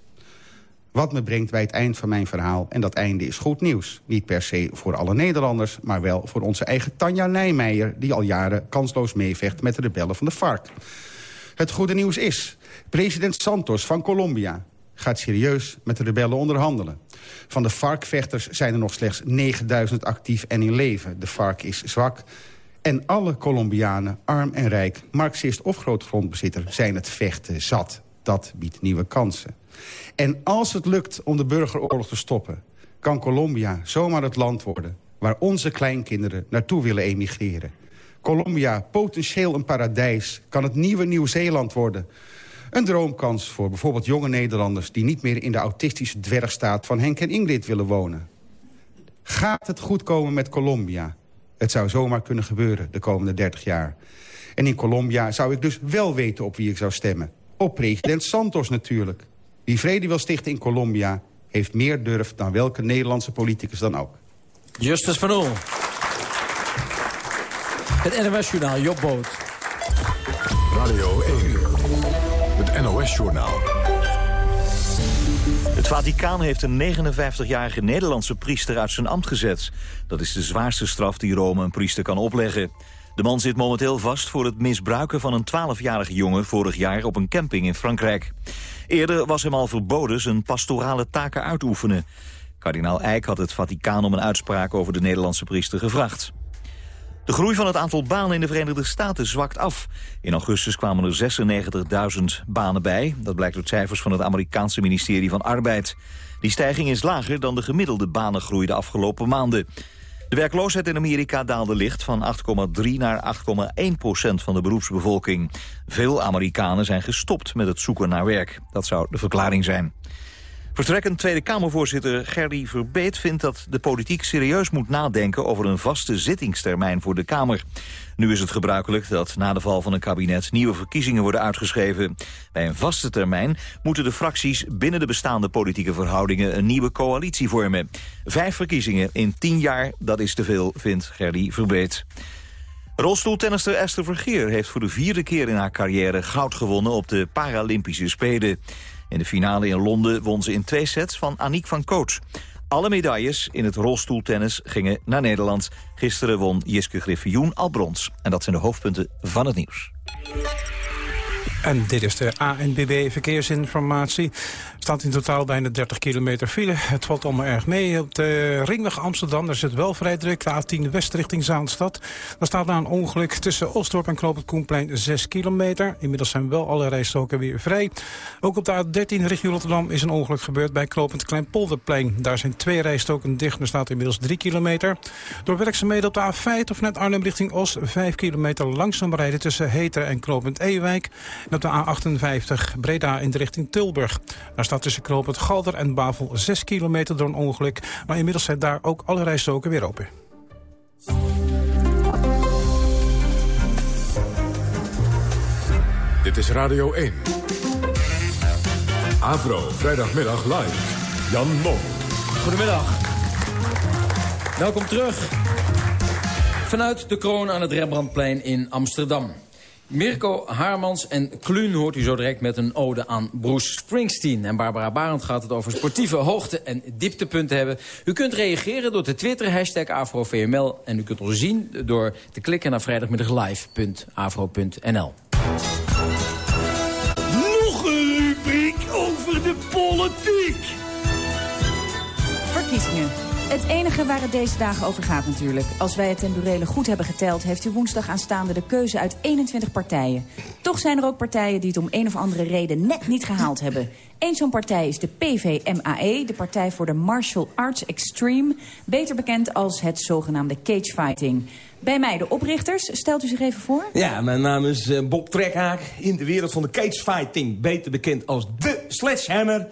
S19: Wat me brengt bij het eind van mijn verhaal. En dat einde is goed nieuws. Niet per se voor alle Nederlanders, maar wel voor onze eigen Tanja Nijmeijer... die al jaren kansloos meevecht met de rebellen van de FARC. Het goede nieuws is, president Santos van Colombia gaat serieus met de rebellen onderhandelen. Van de FARC-vechters zijn er nog slechts 9000 actief en in leven. De FARC is zwak. En alle Colombianen, arm en rijk, marxist of grootgrondbezitter... zijn het vechten zat. Dat biedt nieuwe kansen. En als het lukt om de burgeroorlog te stoppen... kan Colombia zomaar het land worden... waar onze kleinkinderen naartoe willen emigreren. Colombia, potentieel een paradijs, kan het nieuwe Nieuw-Zeeland worden... Een droomkans voor bijvoorbeeld jonge Nederlanders... die niet meer in de autistische dwergstaat van Henk en Ingrid willen wonen. Gaat het goed komen met Colombia? Het zou zomaar kunnen gebeuren de komende 30 jaar. En in Colombia zou ik dus wel weten op wie ik zou stemmen. Op president Santos natuurlijk. Wie vrede wil stichten in Colombia... heeft meer durf dan welke Nederlandse politicus dan ook.
S10: Justus van Oel. Het NOS Journaal, Job Boot.
S1: Radio 1. Het NOS-journaal.
S2: Het Vaticaan heeft een 59-jarige Nederlandse priester uit zijn ambt gezet. Dat is de zwaarste straf die Rome een priester kan opleggen. De man zit momenteel vast voor het misbruiken van een 12-jarige jongen... vorig jaar op een camping in Frankrijk. Eerder was hem al verboden zijn pastorale taken uit te oefenen. Kardinaal Eijk had het Vaticaan om een uitspraak over de Nederlandse priester gevraagd. De groei van het aantal banen in de Verenigde Staten zwakt af. In augustus kwamen er 96.000 banen bij. Dat blijkt uit cijfers van het Amerikaanse ministerie van Arbeid. Die stijging is lager dan de gemiddelde banengroei de afgelopen maanden. De werkloosheid in Amerika daalde licht van 8,3 naar 8,1 procent van de beroepsbevolking. Veel Amerikanen zijn gestopt met het zoeken naar werk. Dat zou de verklaring zijn. Vertrekkend Tweede Kamervoorzitter Gerdy Verbeet vindt dat de politiek serieus moet nadenken over een vaste zittingstermijn voor de Kamer. Nu is het gebruikelijk dat na de val van een kabinet nieuwe verkiezingen worden uitgeschreven. Bij een vaste termijn moeten de fracties binnen de bestaande politieke verhoudingen een nieuwe coalitie vormen. Vijf verkiezingen in tien jaar, dat is te veel, vindt Gerdy Verbeet. Rolstoeltennister Esther Vergeer heeft voor de vierde keer in haar carrière goud gewonnen op de Paralympische Spelen. In de finale in Londen won ze in twee sets van Aniek van Coach. Alle medailles in het rolstoeltennis gingen naar Nederland. Gisteren won Jiske Griffioen al brons. En dat zijn de hoofdpunten van het nieuws.
S4: En dit is de ANBB Verkeersinformatie. staat in totaal bijna 30 kilometer file. Het valt allemaal erg mee. Op de ringweg Amsterdam daar zit wel vrij druk. De A10 West richting Zaanstad. Daar staat na een ongeluk tussen Oostdorp en Knoop het Koenplein 6 kilometer. Inmiddels zijn wel alle rijstroken weer vrij. Ook op de A13 richting Rotterdam is een ongeluk gebeurd bij Knopend Kleinpolderplein. Daar zijn twee rijstroken dicht. Er staat inmiddels 3 kilometer. Door werkzaamheden op de A5 of net Arnhem richting Oost 5 kilometer langzaam rijden tussen Heter en Knopend Ewijk. En op de A58 Breda in de richting Tilburg. Daar staat tussen knooppunt Galder en Bavel 6 kilometer door een ongeluk. Maar inmiddels zijn daar ook alle rijstroken weer open.
S1: Dit is Radio 1. Avro, vrijdagmiddag live. Jan Mom.
S10: Goedemiddag. Welkom terug. Vanuit de kroon aan het Rembrandtplein in Amsterdam. Mirko Haarmans en Kluun hoort u zo direct met een ode aan Bruce Springsteen. En Barbara Barend gaat het over sportieve hoogte- en dieptepunten hebben. U kunt reageren door te twitteren, hashtag AfroVML. En u kunt ons zien door te klikken naar vrijdagmiddaglive.afro.nl.
S11: Nog een rubriek over de politiek.
S13: Verkiezingen. Het enige waar het deze dagen over gaat natuurlijk. Als wij het ten burele goed hebben geteld... heeft u woensdag aanstaande de keuze uit 21 partijen. Toch zijn er ook partijen die het om een of andere reden net niet gehaald hebben. Eén zo'n partij is de PVMAE, de Partij voor de Martial Arts Extreme... beter bekend als het zogenaamde cagefighting. Bij mij de oprichters. Stelt u zich even voor.
S20: Ja, mijn naam is eh, Bob Trekhaak. In de wereld van de cagefighting. Beter bekend als de Sledgehammer.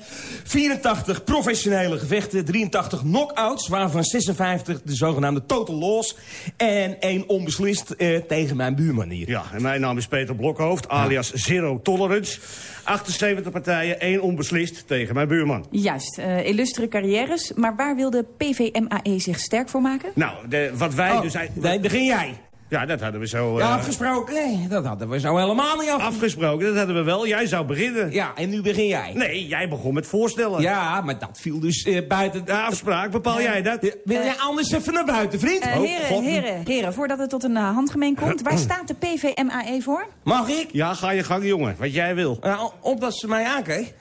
S20: 84 professionele gevechten. 83 knockouts. Waarvan 56 de zogenaamde total loss. En één onbeslist eh, tegen mijn buurman hier.
S11: Ja, en mijn naam is Peter Blokhoofd, alias Zero Tolerance. 78 partijen, één onbeslist tegen mijn buurman.
S13: Juist, uh, illustere carrières. Maar waar wil de PVMAE zich sterk voor maken?
S11: Nou, de, wat wij
S20: Oh,
S11: dus...
S20: nee, begin jij.
S11: Ja, dat hadden we zo...
S20: Ja,
S11: eh,
S20: afgesproken? Nee, dat hadden we zo helemaal niet af...
S11: afgesproken, dat hadden we wel. Jij zou beginnen.
S20: Ja, en nu begin jij.
S11: Nee, jij begon met voorstellen.
S20: Ja, maar dat viel dus eh, buiten...
S11: De afspraak, bepaal jij dat?
S20: Wil jij anders even naar buiten, vriend?
S13: Eh,
S20: Oh,
S13: heren,
S20: God.
S13: heren, heren, voordat het tot een uh, handgemeen komt... waar staat de PVMAE voor?
S20: Mag ik?
S11: Ja, ga je gang, jongen. Wat jij wil.
S20: Nou, opdat ze mij aankijken.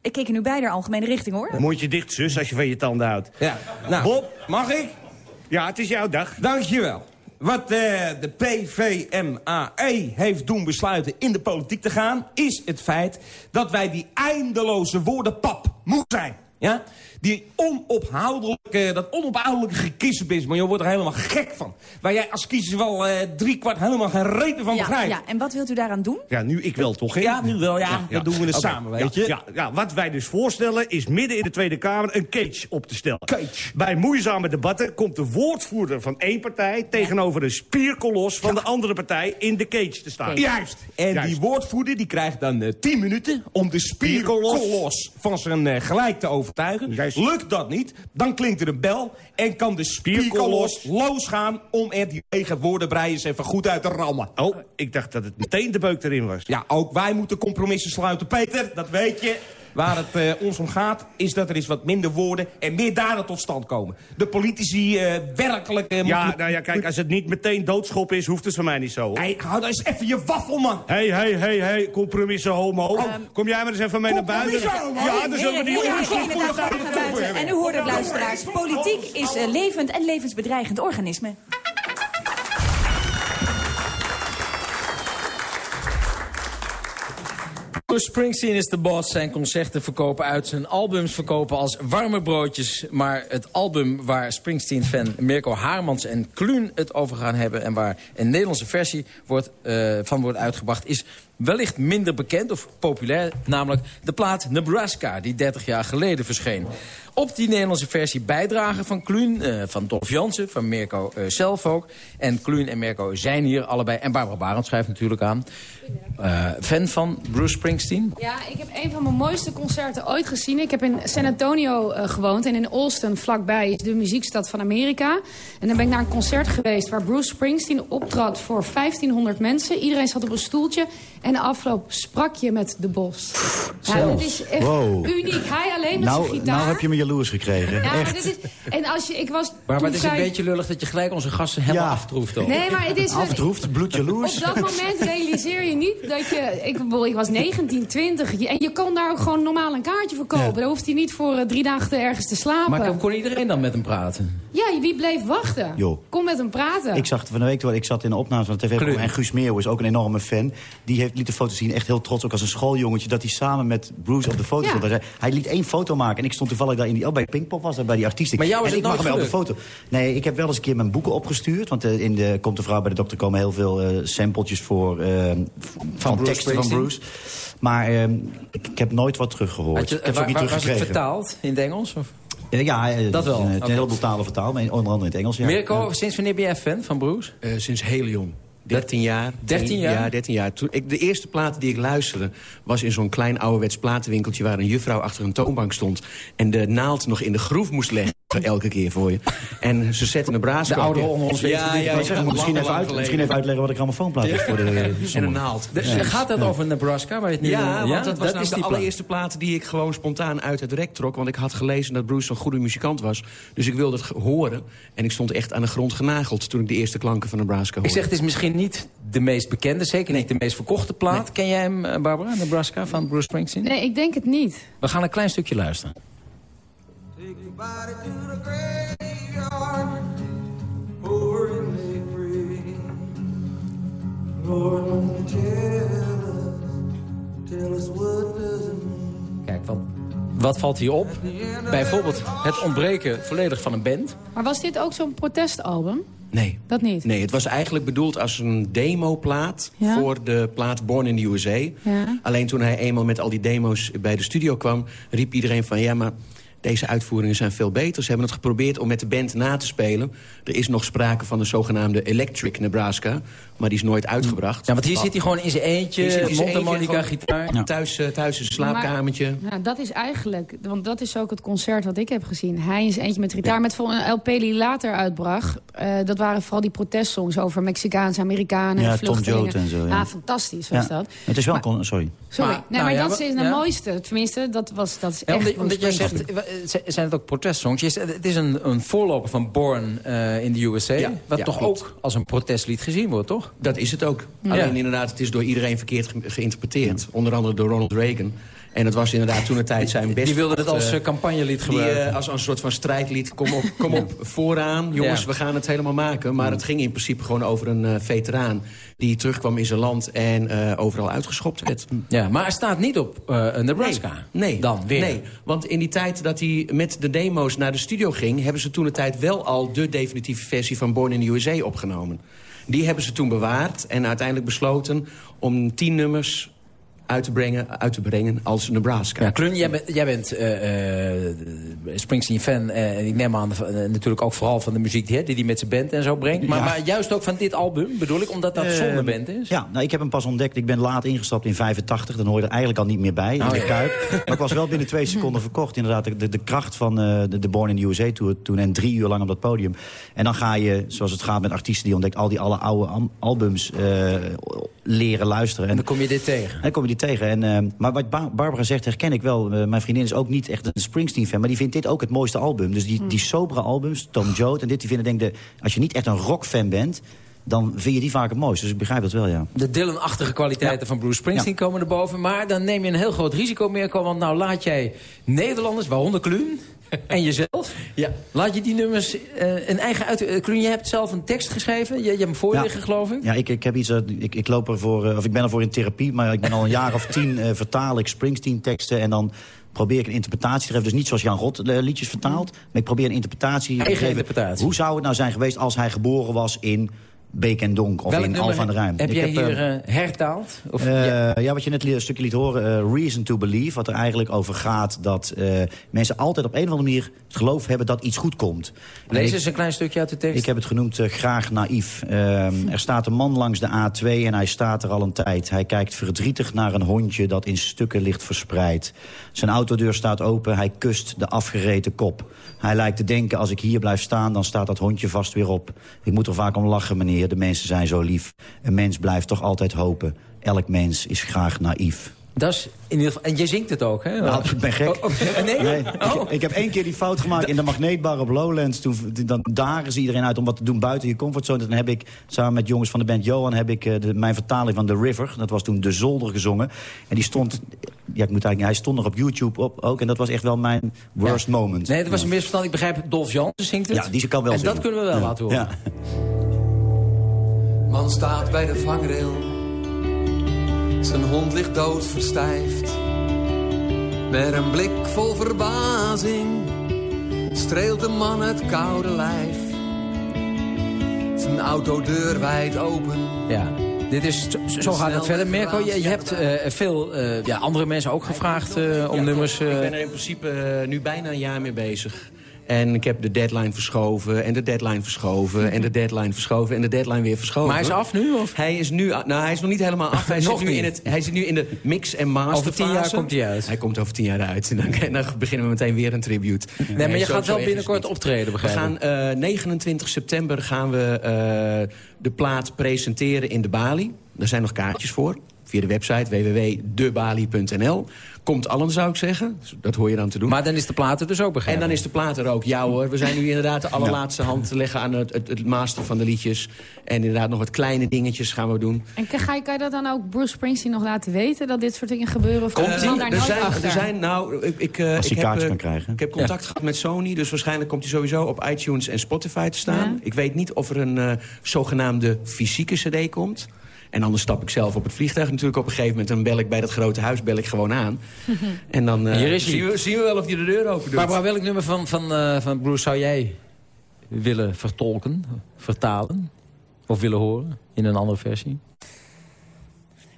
S13: Ik keek in uw beide algemene richting, hoor.
S11: Mondje dicht, zus, als je van je tanden houdt.
S20: Ja, nou,
S11: Bob?
S20: mag ik?
S11: Ja, het is jouw dag.
S20: Dankjewel. Wat eh, de PVMAE heeft doen besluiten in de politiek te gaan... is het feit dat wij die eindeloze woordenpap moeten zijn. Ja? Die onophoudelijke, dat onophoudelijke gekissenbis, maar je wordt er helemaal gek van. Waar jij als kiezer wel eh, drie kwart helemaal geen reden van
S13: Ja,
S20: begrijpt.
S13: ja, en wat wilt u daaraan doen?
S11: Ja, nu ik wel toch, hè?
S20: Ja, nu wel, ja. Dat doen we het
S11: Oké,
S20: samen,
S11: ja,
S20: weet je.
S11: Ja, ja, wat wij dus voorstellen is midden in de Tweede Kamer een cage op te stellen.
S20: Cage.
S11: Bij moeizame debatten komt de woordvoerder van één partij... tegenover een spierkolos van de andere partij in de cage te staan.
S20: Juist. En
S11: Juist.
S20: die woordvoerder die krijgt dan eh 10 minuten om de spierkolos van zijn eh, gelijk te overtuigen. Lukt dat niet, dan klinkt er een bel en kan de spierkolos losgaan om er die lege woordenbrei eens even goed uit te rammen.
S11: Oh, ik dacht dat het meteen de beuk erin was.
S20: Ja, ook wij moeten compromissen sluiten, Peter, dat weet je. Waar het eh, ons om gaat, is dat er eens wat minder woorden en meer daden tot stand komen. De politici eh, werkelijk... eh,
S11: Ja,
S20: moeten-
S11: nou ja, kijk, als het niet meteen doodschop is, hoeft het van mij niet zo. hoor.
S20: Hey, hou dan eens even je waffel, man.
S11: Hé, hé, hé, hé, compromissen homo. Kom jij maar eens even mee naar buiten.
S20: Homo.
S11: Ja, dan zullen we die.
S13: En u hoort het, luisteraars. Politiek is een levend en levensbedreigend organisme.
S10: Bruce Springsteen is de boss. Zijn concerten verkopen uit. Zijn albums verkopen als warme broodjes. Maar het album waar Springsteen-fan Mirko Haarmans en Kluun het over gaan hebben... en waar een Nederlandse versie wordt, eh, van wordt uitgebracht... is wellicht minder bekend of populair. Namelijk de plaat Nebraska, die 30 jaar geleden verscheen. Op die Nederlandse versie bijdragen van Kluun, eh, van Dolf Jansen, van Mirko eh, zelf ook. En Kluun en Mirko zijn hier allebei. En Barbara Barend schrijft natuurlijk aan. Eh, fan van Bruce Springsteen.
S21: Ja, ik heb een van mijn mooiste concerten ooit gezien. Ik heb in San Antonio gewoond en in Austin vlakbij is de muziekstad van Amerika. En dan ben ik naar een concert geweest waar Bruce Springsteen optrad voor 1500 mensen. Iedereen zat op een stoeltje en de afloop sprak je met de bos. Ja,
S22: Zelfs.
S21: dat is echt
S22: Wow.
S21: uniek. Hij alleen met zijn
S22: Nou,
S21: gitaar.
S22: nou heb je me jaloers gekregen.
S21: ja, maar
S22: Echt.
S21: dit is, en als je, ik was
S10: Maar,
S21: toen
S10: het is een beetje lullig dat je gelijk onze gasten helemaal
S22: Ja.
S10: aftroeft. hoor.
S21: Nee, maar het is...
S22: Afdroefd, bloedjaloers.
S21: Op dat moment realiseer je niet dat je... Ik, ik was 19, 20. je- En je kon daar ook gewoon normaal een kaartje voor kopen. Dan hoeft hij niet voor eh, drie dagen te ergens te slapen.
S10: Maar kon- kon iedereen dan met hem praten?
S21: Ja, wie bleef wachten? Kom met hem praten.
S22: Ik zag het van de week, toen ik zat in de opname van de tv
S10: Kleur.
S22: en Guus Meeuw is ook een enorme fan. Die heeft, liet de foto zien, echt heel trots, ook als een schooljongetje... dat hij samen met Bruce op de foto
S21: Ja.
S22: stond. Hij liet één foto maken en ik stond toevallig daar in die... Oh, bij Pinkpop was dat, bij die artiesten.
S10: Maar jou is
S22: en
S10: het
S22: ik mag
S10: nooit
S22: wel op de foto. Nee, ik heb wel eens een keer mijn boeken opgestuurd. Want eh, in de Komt de Vrouw bij de Dokter komen heel veel eh sampletjes voor... eh, van
S10: Bruce
S22: teksten van? Bruce. Maar eh, ik, ik heb nooit wat teruggehoord.
S10: Had je,
S22: ik heb
S10: waar,
S22: ook niet
S10: waar was het vertaald? In het Engels? Of?
S22: Ja,
S10: Dat wel,
S22: een, een heleboel talen vertaald, maar onder andere in het Engels. Ja.
S10: Mirko, sinds wanneer ben jij fan van Bruce?
S23: Eh, sinds heel jong. 13 jaar.
S10: 13 jaar?
S23: Ja, 13 jaar. Toen, ik, de eerste plaat die ik luisterde was in zo'n klein ouderwets platenwinkeltje... waar een juffrouw achter een toonbank stond... en de naald nog in de groef moest leggen elke keer voor je. En ze zetten Nebraska...
S10: De
S23: op.
S10: ouderen onder ons weten
S23: ja, ja, ja,
S22: misschien, even uit, misschien even uitleggen wat een grammofoonplaat is voor de, de
S23: En een naald.
S10: Dus
S22: Ja.
S10: Gaat dat over Nebraska, waar je het nu
S23: Ja, want dat was nou
S10: is
S23: de allereerste plaat die ik gewoon spontaan uit het rek trok. Want ik had gelezen dat Bruce een goede muzikant was. Dus ik wilde het horen. En ik stond echt aan de grond genageld toen ik de eerste klanken van Nebraska hoorde.
S10: Ik zeg, het is misschien niet de meest bekende, zeker niet de meest verkochte plaat. Ken jij hem, eh, Barbara, Nebraska, van Bruce Springsteen?
S21: Nee, ik denk het niet.
S10: We gaan een klein stukje luisteren. Kijk, wat, wat valt hier op? Bijvoorbeeld het ontbreken volledig van een band.
S21: Maar was dit ook zo'n protestalbum?
S23: Nee.
S21: Dat niet?
S23: Nee, het was eigenlijk bedoeld als een demoplaat
S21: Ja?
S23: voor de plaat Born in the USA.
S21: Ja.
S23: Alleen toen hij eenmaal met al die demo's bij de studio kwam... riep iedereen van, ja, maar deze uitvoeringen zijn veel beter. Ze hebben het geprobeerd om met de band na te spelen. Er is nog sprake van de zogenaamde Electric Nebraska... maar die is nooit uitgebracht.
S10: Ja, want hier zit hij gewoon in zijn eentje, mondharmonica, gitaar.
S23: Thuis, eh, thuis in zijn slaapkamertje.
S21: Nou, dat is eigenlijk, want dat is ook het concert wat ik heb gezien. Hij is eentje met gitaar, met voor een LP die later uitbracht. Eh, dat waren vooral die protestsongs over Mexicaanse Amerikanen,
S22: Ja, Tom
S21: vluchtelingen.
S22: Joad en zo, ja.
S21: Ah, fantastisch was
S22: Ja.
S21: dat.
S22: Het is wel...
S21: Maar-
S22: sorry.
S21: Sorry,
S10: Maar-
S21: nee,
S10: nou
S21: maar
S10: ja,
S21: dat is de
S10: ja.
S21: mooiste. Tenminste, dat, was, dat is
S10: Ja,
S21: echt
S10: omdat, omdat jij zegt, zijn het ook protestsongs? Het is een, een voorloper van Born eh, in the USA.
S23: Ja,
S10: wat
S23: ja,
S10: toch
S23: klopt.
S10: ook als een protestlied gezien wordt, toch?
S23: Dat is het ook.
S10: Ja.
S23: Alleen inderdaad, het is door iedereen verkeerd ge- geïnterpreteerd. Onder andere door Ronald Reagan. En het was inderdaad toen de tijd zijn best...
S10: Die wilde het als
S23: eh,
S10: eh, campagnelied
S23: Die,
S10: gebruiken.
S23: eh, als, als een soort van strijdlied. Kom op, kom op vooraan. Jongens,
S10: Ja.
S23: we gaan het helemaal maken. Maar het ging in principe gewoon over een eh, veteraan... die terugkwam in zijn land en eh, overal uitgeschopt werd.
S10: ja, maar hij staat niet op eh, Nebraska.
S23: Nee,
S10: Dan weer.
S23: Nee, want in die tijd dat hij met de demo's naar de studio ging... hebben ze toen de tijd wel al de definitieve versie van Born in the USA opgenomen. Die hebben ze toen bewaard en uiteindelijk besloten om tien nummers uit te brengen, uit te brengen als Nebraska.
S10: Ja, Klun, jij bent, jij bent eh, eh, Springsteen-fan. eh, en ik neem aan eh, natuurlijk ook vooral van de muziek die hij met zijn band en zo brengt. Maar,
S22: Ja.
S10: maar juist ook van dit album, bedoel ik, omdat dat zonder
S22: Ehm,
S10: band is.
S22: Ja, nou, ik heb hem pas ontdekt. Ik ben laat ingestapt in 85. Dan hoor je er eigenlijk al niet meer bij. in
S10: Oh,
S22: de
S10: ja.
S22: Kuip. Maar ik was wel binnen twee seconden verkocht. Inderdaad, de, de kracht van eh, de, de Born in the USA tour toen. En drie uur lang op dat podium. En dan ga je, zoals het gaat met artiesten... die ontdekt al die alle oude albums eh, leren luisteren. En
S10: Dan kom je dit tegen.
S22: en dan kom je tegen. En, eh, maar wat Ba- Barbara zegt, herken ik wel. Eh, mijn vriendin is ook niet echt een Springsteen-fan... maar die vindt dit ook het mooiste album. Dus die, die sobere albums, Tom Joad en dit... die vinden denk ik, de, als je niet echt een rockfan bent... dan vind je die vaak het mooist. Dus ik begrijp dat wel, ja.
S10: De Dylan-achtige kwaliteiten van Bruce Springsteen komen erboven. Maar dan neem je een heel groot risico meer. Want nou laat jij Nederlanders, waaronder Kluun... en jezelf,
S23: Ja.
S10: laat je die nummers eh, een eigen uit... eh, Kluun, je hebt zelf een tekst geschreven. Je, je hebt hem voor
S22: Ja.
S10: geloof ik.
S22: Ja, ik, ik, heb iets, ik, ik loop ervoor, eh, of ik ben ervoor in therapie... maar ik ben al een jaar of tien vertaal ik Springsteen-teksten... en dan probeer ik een interpretatie te geven. Dus niet zoals Jan Rot liedjes vertaalt... maar ik probeer een interpretatie te geven. Hoe zou het nou zijn geweest als hij geboren was in Beek en Donk... of
S10: Welk
S22: in Alphen aan de Rijn?
S10: Heb
S22: Ik
S10: jij
S22: eh,
S10: hier eh, hertaald? Of,
S22: Eh,
S10: ja.
S22: ja. wat je net een stukje liet horen, eh, Reason to Believe... wat er eigenlijk over gaat dat mensen altijd op een of andere manier... het geloof hebben dat iets goed komt.
S10: Lees eens een klein stukje uit de tekst.
S22: ik heb het genoemd graag naïef. Ehm, er staat een man langs de A2 en hij staat er al een tijd. Hij kijkt verdrietig naar een hondje dat in stukken ligt verspreid. Zijn autodeur staat open, hij kust de afgereten kop. Hij lijkt te denken, als ik hier blijf staan, dan staat dat hondje vast weer op. Ik moet er vaak om lachen, meneer, de mensen zijn zo lief. Een mens blijft toch altijd hopen. Elk mens is graag naïef.
S10: Dat is in ieder geval... En je zingt het ook, hè?
S22: Nou, ik ben gek.
S10: Oh, oh, nee?
S22: Nee,
S10: Oh.
S22: ik, ik heb één keer die fout gemaakt in de magneetbar op Lowlands. Toen, dan dagen ze iedereen uit om wat te doen buiten je comfortzone. Dan heb ik samen met jongens van de band Johan... heb ik eh, de, mijn vertaling van The River, dat was toen De Zolder gezongen. En die stond, ja, ik moet eigenlijk, hij stond nog op YouTube op, ook. En dat was echt wel mijn worst moment.
S10: Nee, dat was een misverstand. Ik begrijp, Dolf Jansen zingt het.
S22: Ja, die kan wel
S10: En
S22: zingen.
S10: dat kunnen we wel
S22: Ja.
S10: laten horen.
S22: Ja.
S24: Man staat bij de vangrail. Zijn hond ligt dood verstijfd. Met een blik vol verbazing streelt de man het koude lijf. Zijn autodeur wijd open.
S10: Ja. Dit is, zo- gaat het verder. Mirko, je, je hebt eh, veel eh, ja, andere mensen ook gevraagd eh, om
S23: Ja,
S10: nummers...
S23: Ik ben er in principe nu bijna een jaar mee bezig. En ik heb de deadline verschoven en de deadline verschoven en de deadline verschoven en de deadline weer verschoven.
S10: Maar hij is af nu? Of?
S23: Hij is nu, nou hij is nog niet helemaal af. Hij, zit, nu
S10: niet.
S23: in het, hij zit nu in de mix en master
S10: Over tien jaar komt hij uit.
S23: Hij komt over tien jaar uit. En dan, en dan beginnen we meteen weer een tribute.
S10: Nee, maar je
S23: zo-
S10: gaat
S23: zo
S10: wel binnenkort optreden,
S23: We
S10: begrijp ik.
S23: gaan eh, 29 september gaan we eh, de plaat presenteren in de Bali. Daar zijn nog kaartjes voor. Via de website www.debali.nl. Komt allen, zou ik zeggen. Dat hoor je dan te doen.
S10: Maar dan is de plaat er dus ook begrepen.
S23: En dan is de plaat er ook. Ja hoor, we zijn nu inderdaad de allerlaatste hand te leggen aan het, het, het master van de liedjes. En inderdaad nog wat kleine dingetjes gaan we doen.
S21: En kan, ga je, kan je dat dan ook Bruce Springsteen nog laten weten... dat dit soort dingen gebeuren? Of komt man daar
S23: er,
S21: nooit
S23: zijn,
S21: achter?
S23: er zijn, nou, ik, ik, eh, ik
S22: hij
S23: heb,
S22: kaartjes
S23: eh,
S22: kan krijgen.
S23: Ik heb contact gehad met Sony, dus waarschijnlijk komt hij sowieso op iTunes en Spotify te staan.
S21: Ja.
S23: Ik weet niet of er een eh, zogenaamde fysieke cd komt. En anders stap ik zelf op het vliegtuig natuurlijk op een gegeven moment. Dan bel ik bij dat grote huis bel ik gewoon aan. En dan eh,
S10: Hier is hij.
S23: zien, we, zien we wel of die de deur open doet.
S10: Barbara, welk nummer van, van, eh, van Bruce zou jij willen vertolken, vertalen? Of willen horen in een andere versie?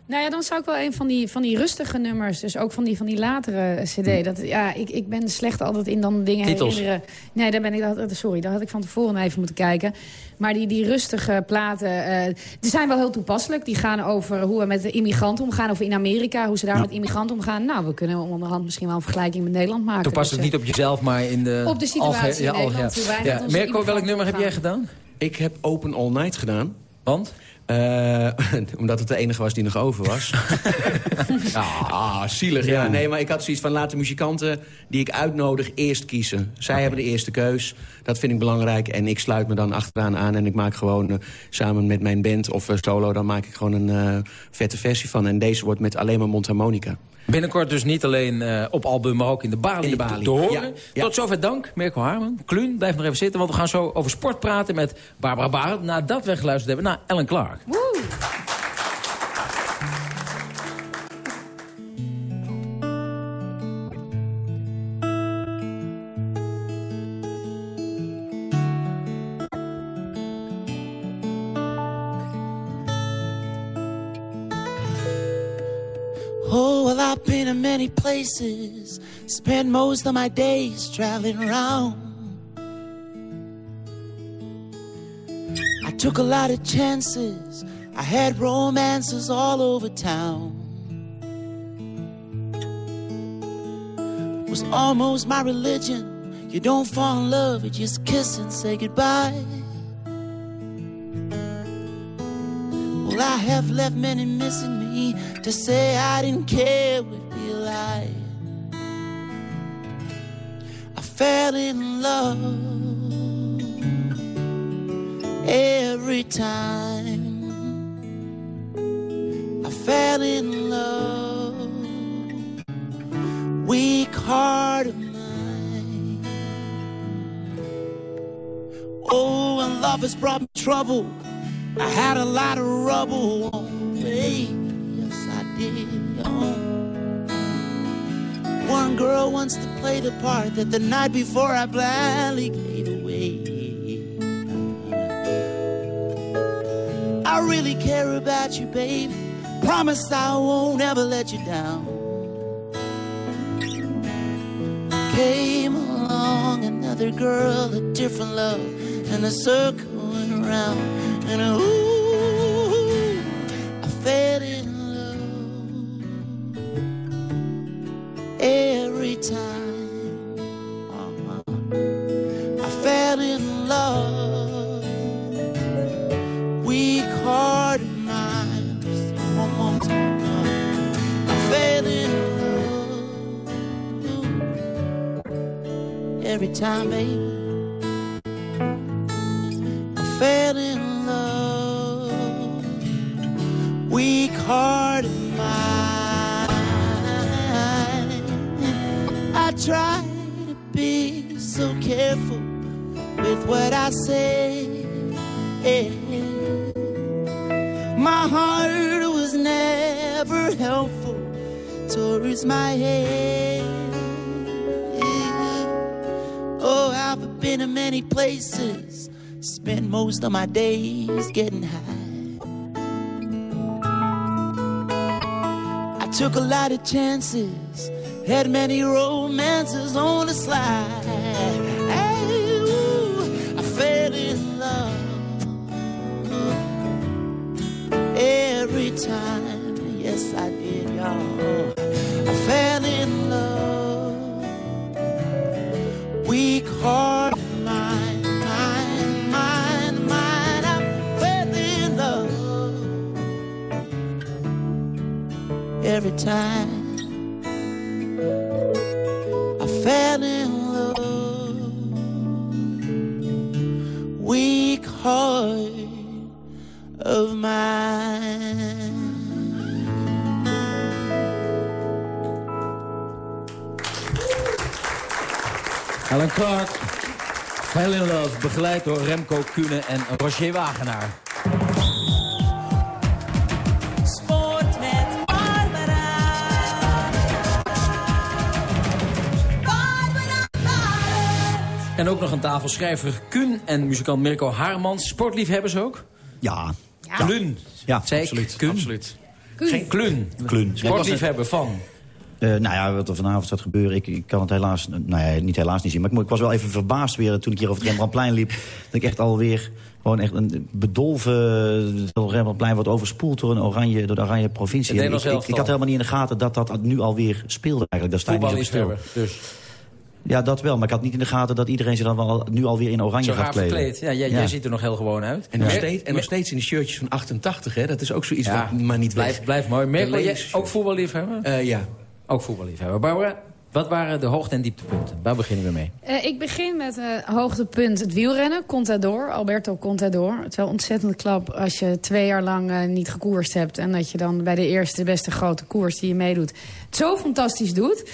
S21: Nou ja, dan zou ik wel een van die, van die rustige nummers... dus ook van die, van die latere cd... Dat, ja, ik, ik ben slecht altijd in dan dingen
S10: Titels.
S21: herinneren. Nee, daar ben ik, dat- sorry, daar had ik van tevoren even moeten kijken. Maar die, die rustige platen, eh, die zijn wel heel toepasselijk. Die gaan over hoe we met de immigranten omgaan. Over in Amerika, hoe ze daar met immigranten omgaan. Nou, we kunnen onderhand misschien wel een vergelijking met Nederland maken.
S10: Toepasselijk
S21: Dus,
S10: niet op jezelf, maar in de...
S21: Op de situatie
S10: alge-
S21: in Nederland, wij met
S10: Ja. Mirko, welk nummer heb jij gedaan?
S23: Ik heb Open All Night gedaan.
S10: Want?
S23: Eh, omdat het de enige was die nog over was. ah, zielig. Ja. Nee, maar ik had zoiets van laat de muzikanten die ik uitnodig eerst kiezen. Zij hebben de eerste keus. Dat vind ik belangrijk. En ik sluit me dan achteraan aan. En ik maak gewoon eh, samen met mijn band of eh, solo... dan maak ik gewoon een eh, vette versie van. En deze wordt met alleen maar mondharmonica.
S10: Binnenkort dus niet alleen eh, op album, maar ook in de Bali,
S23: In de Bali,
S10: te horen.
S23: ja, ja.
S10: Tot zover dank, Mirko Harman. Kluun, blijf nog even zitten, want we gaan zo over sport praten met Barbara Barend... nadat we geluisterd hebben naar Ellen Clark.
S16: Oh, many places, Spend most of my days traveling around. I took a lot of chances, I had romances all over town. It was almost my religion. You don't fall in love, you just kiss and say goodbye. Well, I have left many missing me to say I didn't care lie. I fell in love every time. I fell in love, weak heart of mine. Oh, and love has brought me trouble. I had a lot of rubble on way. Yes, I did. Oh. One girl wants to play the part that the night before I blindly gave away. I really care about you, babe. Promise I won't ever let you down. Came along another girl, a different love, and the circle went around. And ooh, most of my days getting high. I took a lot of chances, had many romances on the slide. Hey, ooh, I fell in love every time. Time. I fell in love, weak heart of mine.
S10: Ellen Clark, Fell in Love, begeleid door Remco Kuhne en Roger Wagenaar. En ook nog een tafelschrijver Kun en muzikant Mirko Haarmans. Sportliefhebbers ook?
S22: Ja.
S10: Ja. Klun.
S22: Ja,
S10: Zei ik?
S22: absoluut.
S10: Kun?
S22: absoluut.
S10: Geen Klun.
S22: Klun.
S10: Sportliefhebber van?
S22: Eh, nou ja, wat er vanavond gaat gebeuren, ik, ik kan het helaas, nou ja, niet helaas niet zien. Maar ik, was wel even verbaasd weer toen ik hier over het Rembrandtplein liep. Dat ik echt alweer gewoon echt een bedolven... Het Rembrandtplein wordt overspoeld door, een oranje, door de oranje provincie. Ik, ik, had helemaal niet in de gaten dat dat nu alweer speelde eigenlijk. Daar sta je niet op stil.
S10: Dus.
S22: Ja, dat wel. Maar ik had niet in de gaten dat iedereen zich dan wel, nu alweer in oranje
S10: Zo
S22: gaat kleden.
S10: verkleed. Ja, jij, jij ziet er nog heel gewoon uit.
S23: En nog, steeds, en nog steeds in de shirtjes van 88, hè? Dat is ook zoiets
S10: Ja,
S23: wat maar niet
S10: blijf,
S23: weg.
S10: blijf mooi. Merkel, jij ook voetballiefhebber?
S23: Eh, ja.
S10: Ook voetballiefhebber. Barbara, wat waren de hoogte- en dieptepunten? Waar beginnen we mee?
S21: Eh, ik begin met eh hoogtepunt het wielrennen. Contador, Alberto Contador. Het is wel ontzettend klap als je twee jaar lang niet gekoerst hebt... en dat je dan bij de eerste beste grote koers die je meedoet... het zo fantastisch doet...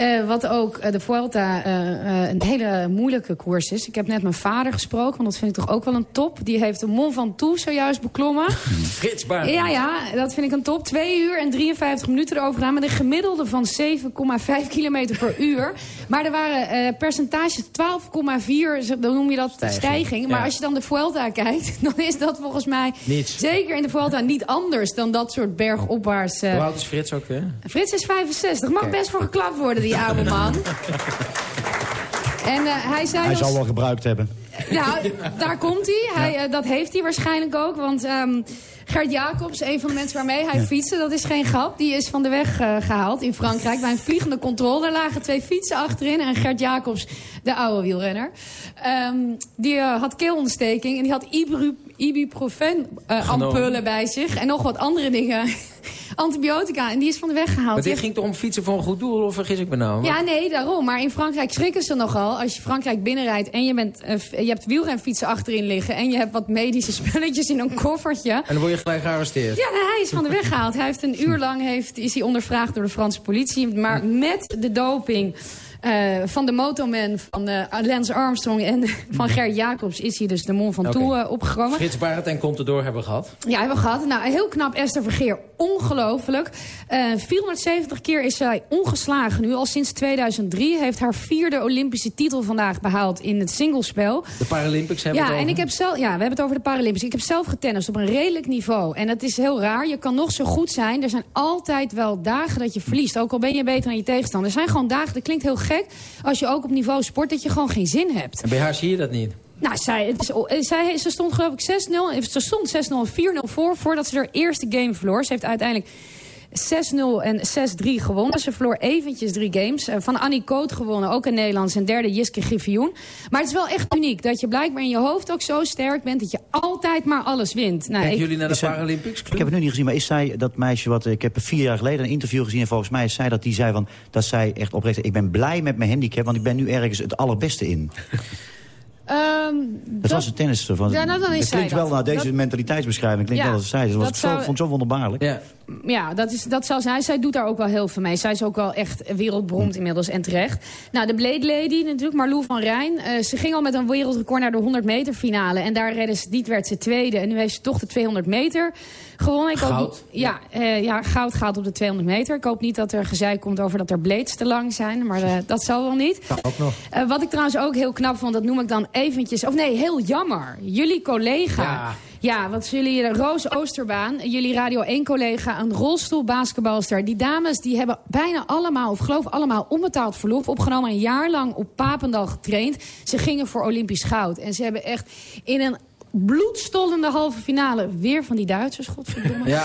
S21: Eh, wat ook eh, de Vuelta eh, een hele moeilijke koers is. Ik heb net mijn vader gesproken, want dat vind ik toch ook wel een top. Die heeft de Mont Ventoux zojuist beklommen.
S10: Frits Baarden.
S21: Ja, ja, dat vind ik een top. 2 uur en 53 minuten erover gedaan... met een gemiddelde van 7,5 kilometer per uur. Maar er waren eh, percentages 12,4, zo- dan noem je dat
S10: Stijging,
S21: stijging. Maar
S10: ja.
S21: als je dan de Vuelta kijkt... dan is dat volgens mij
S10: Niets.
S21: zeker in de Vuelta niet anders... dan dat soort bergopwaarts...
S10: Hoe oud is Frits ook weer?
S21: Frits is 65. Mag best voor geklapt worden, die oude man. En eh, hij zei
S22: Hij zal wel gebruikt hebben.
S21: ja, daar komt hij. hij eh, dat heeft hij waarschijnlijk ook. Want ehm, Gert Jacobs, een van de mensen waarmee hij fietste... dat is geen grap, die is van de weg eh, gehaald in Frankrijk... bij een vliegende controle. Daar lagen twee fietsen achterin. En Gert Jacobs, de oude wielrenner... ehm, die had keelontsteking en die had ibuprofen eh, ampullen bij zich. En nog wat andere dingen. Antibiotica. En die is van de weg gehaald.
S10: Maar dit ging toch om fietsen voor een goed doel, of vergis ik me nou?
S21: ja, nee, daarom. Maar in Frankrijk schrikken ze nogal. Als je Frankrijk binnenrijdt en je, bent, je hebt wielrenfietsen achterin liggen... en je hebt wat medische spulletjes in een koffertje...
S10: En dan word je gelijk gearresteerd.
S21: Ja, nou, hij is van de weg gehaald. Hij heeft een uur lang heeft, is hij ondervraagd door de Franse politie. Maar met de doping van de motoman van eh, Lance Armstrong en van Gert Jacobs... is hij dus de Mont Ventoux
S10: Oké.
S21: eh, opgekomen.
S10: Frits Barend en Contador hebben we gehad.
S21: Ja, hebben we gehad. Nou, heel knap Esther Vergeer. Ongelooflijk. Eh 470 keer is zij ongeslagen nu. Al sinds 2003 heeft haar vierde Olympische titel vandaag behaald in het singlespel.
S10: De Paralympics hebben we
S21: Ja,
S10: het
S21: en ik heb zelf, ja, we hebben het over de Paralympics. Ik heb zelf getennist op een redelijk niveau. En dat is heel raar. Je kan nog zo goed zijn. Er zijn altijd wel dagen dat je verliest. Ook al ben je beter dan je tegenstander. Er zijn gewoon dagen, dat klinkt heel gek... als je ook op niveau sport, dat je gewoon geen zin hebt.
S10: En bij haar zie je dat niet.
S21: Nou, zij, eh, zij, ze stond geloof ik 6-0. eh, Ze stond 6-0 en 4-0 voor voordat ze haar eerste game verloor. Ze heeft uiteindelijk 6-0 en 6-3 gewonnen. Ze verloor eventjes drie games. Eh, Van Annie Koot gewonnen, ook in Nederlands. En derde Jiske Griffioen. Maar het is wel echt uniek dat je blijkbaar in je hoofd ook zo sterk bent... dat je altijd maar alles wint. Nou,
S10: Kijken
S21: ik-
S10: jullie naar de Paralympics?
S22: Ik heb het nu niet gezien, maar is zij dat meisje wat... Ik heb vier jaar geleden een interview gezien en volgens mij is zij dat die zei van... dat zij echt oprecht... Ik ben blij met mijn handicap, want ik ben nu ergens het allerbeste in.
S21: Ehm,
S22: Dat, was een tennister. Van,
S21: Ja, nou, dan is
S22: het
S21: zij
S22: klinkt wel
S21: dat.
S22: naar deze
S21: Dat-
S22: mentaliteitsbeschrijving. Klinkt
S21: Ja,
S22: wel als zij. Dat, was
S21: dat
S22: zo,
S21: zou-
S22: vond ik zo wonderbaarlijk.
S10: Ja.
S21: Ja, dat, is, dat zal zij. Zij doet daar ook wel heel veel mee. Zij is ook wel echt wereldberoemd inmiddels en terecht. Nou, de Blade Lady natuurlijk, Marlou van Rijn. eh, ze ging al met een wereldrecord naar de 100 meter finale. En daar redden ze, niet werd ze tweede. En nu heeft ze toch de 200 meter gewonnen. Ik hoop-
S10: Goud?
S21: ja, eh, ja, goud gaat op de 200 meter. Ik hoop niet dat er gezeik komt over dat er blades te lang zijn. Maar eh, dat zal wel niet.
S10: Ook nog.
S21: Eh, wat ik trouwens ook heel knap vond, dat noem ik dan eventjes... Of nee, heel jammer. Jullie collega...
S10: Ja.
S21: Ja, wat jullie, eh, Roos Oosterbaan, jullie Radio 1-collega, een rolstoelbasketbalster. Die dames die hebben bijna allemaal, of geloof allemaal, onbetaald verlof opgenomen. Een jaar lang op Papendal getraind. Ze gingen voor Olympisch goud. En ze hebben echt in een bloedstollende halve finale weer van die Duitsers, godverdomme.
S10: Ja.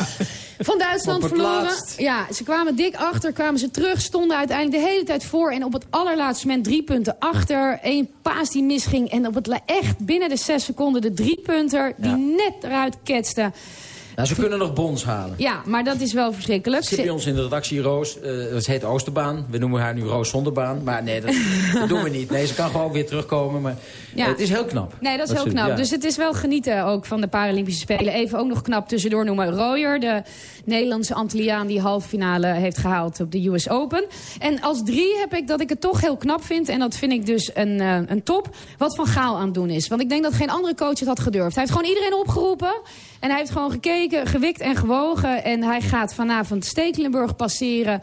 S21: Van Duitsland verloren.
S10: laatst.
S21: Ja, ze kwamen dik achter, kwamen ze terug, stonden uiteindelijk de hele tijd voor. En op het allerlaatste moment drie punten achter. Eén paas die misging. En op het echt binnen de zes seconden de drie punter die
S10: Ja.
S21: net eruit ketste.
S10: Nou, ze kunnen nog bons halen.
S21: Ja, maar dat is wel verschrikkelijk.
S10: Zit bij ons in de redactie Roos. eh het heet Oosterbaan. We noemen haar nu Roos zonder baan. Maar nee, dat, dat doen we niet. Nee, ze kan gewoon weer terugkomen. Maar
S21: Ja.
S10: het is heel knap.
S21: Nee, dat is heel knap.
S10: ja.
S21: Dus het is wel genieten ook van de Paralympische Spelen. Even ook nog knap tussendoor noemen. Royer, de Nederlandse Antilliaan die halve finale heeft gehaald op de US Open. En als drie heb ik dat ik het toch heel knap vind. En dat vind ik dus een, eh, een top. Wat Van Gaal aan het doen is. Want ik denk dat geen andere coach het had gedurfd. Hij heeft gewoon iedereen opgeroepen. En hij heeft gewoon gekeken, gewikt en gewogen. En hij gaat vanavond Stekelenburg passeren.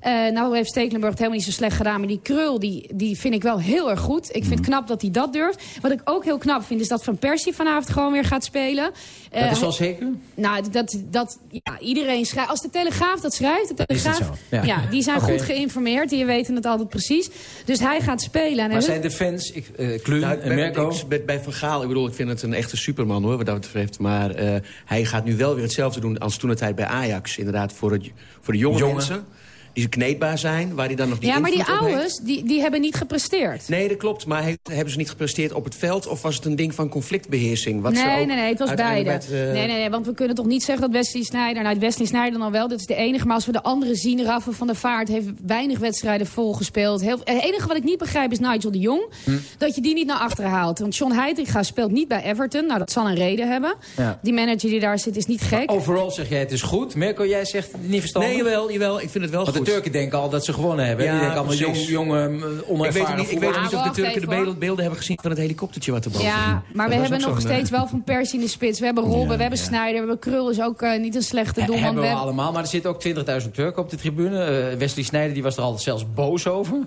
S21: Eh, nou heeft Stekelenburg het helemaal niet zo slecht gedaan. Maar die krul, die, die vind ik wel heel erg goed. Ik vind het knap dat hij dat durft. Wat ik ook heel knap vind, is dat Van Persie vanavond gewoon weer gaat spelen.
S10: Dat
S21: Eh,
S10: is wel zeker?
S21: nou, dat, dat ja, iedereen schrijft. Als de Telegraaf dat schrijft, de Telegraaf,
S10: zo? Ja.
S21: Ja. die zijn goed geïnformeerd. Die weten het altijd precies. Dus hij gaat spelen. En
S10: Maar zijn de fans, ik, eh Kluun
S23: Nou,
S10: en
S23: bij-
S10: Merco...
S23: Bij, bij Van Gaal, ik bedoel, ik vind het een echte superman hoor, wat dat betreft. Maar eh, hij gaat nu wel weer hetzelfde doen als toen het tijd bij Ajax. Inderdaad, voor, het, voor de jonge,
S10: Jongen.
S23: mensen. Die kneedbaar zijn, waar hij dan nog die
S21: ja, maar die ouders, die, die hebben niet gepresteerd.
S23: Nee, dat klopt. Maar he- hebben ze niet gepresteerd op het veld? Of was het een ding van conflictbeheersing? Wat ze
S21: nee,
S23: ook
S21: nee, nee, het was beide.
S23: eh,
S21: Nee, nee, nee, want we kunnen toch niet zeggen dat Wesley Sneijder... Nou, Wesley Sneijder dan wel, dat is de enige. Maar als we de andere zien, Rafa van der Vaart heeft weinig wedstrijden volgespeeld. Heel, het enige wat ik niet begrijp is Nigel de Jong.
S10: Hm.
S21: Dat je die niet naar achteren haalt. Want John Heitinga speelt niet bij Everton. Nou, dat zal een reden hebben.
S10: Ja.
S21: Die manager die daar zit is niet gek.
S10: Overal zeg jij het is goed. Merco, jij zegt niet verstandig?
S23: Nee, jawel, jawel. Ik vind het wel goed.
S10: De Turken denken al dat ze gewonnen hebben.
S23: Ja,
S10: die denken allemaal jong, jonge, eh,
S23: Ik weet,
S10: onervaren
S23: niet, ik weet niet of de Turken de
S21: even, hoor.
S23: beelden, beelden hebben gezien van het helikoptertje wat erboven
S21: Ja,
S23: ging.
S21: maar
S23: Dat
S21: we hebben nog
S23: zo'n, eh,
S21: steeds wel Van Persie in de spits. We hebben Robben, we hebben Sneijder, we hebben Krul is ook eh, niet een slechte doelman.
S10: hebben we
S21: hebben-
S10: allemaal, maar er zitten ook 20.000 Turken op de tribune. Eh, Wesley Sneijder die was er altijd zelfs boos over.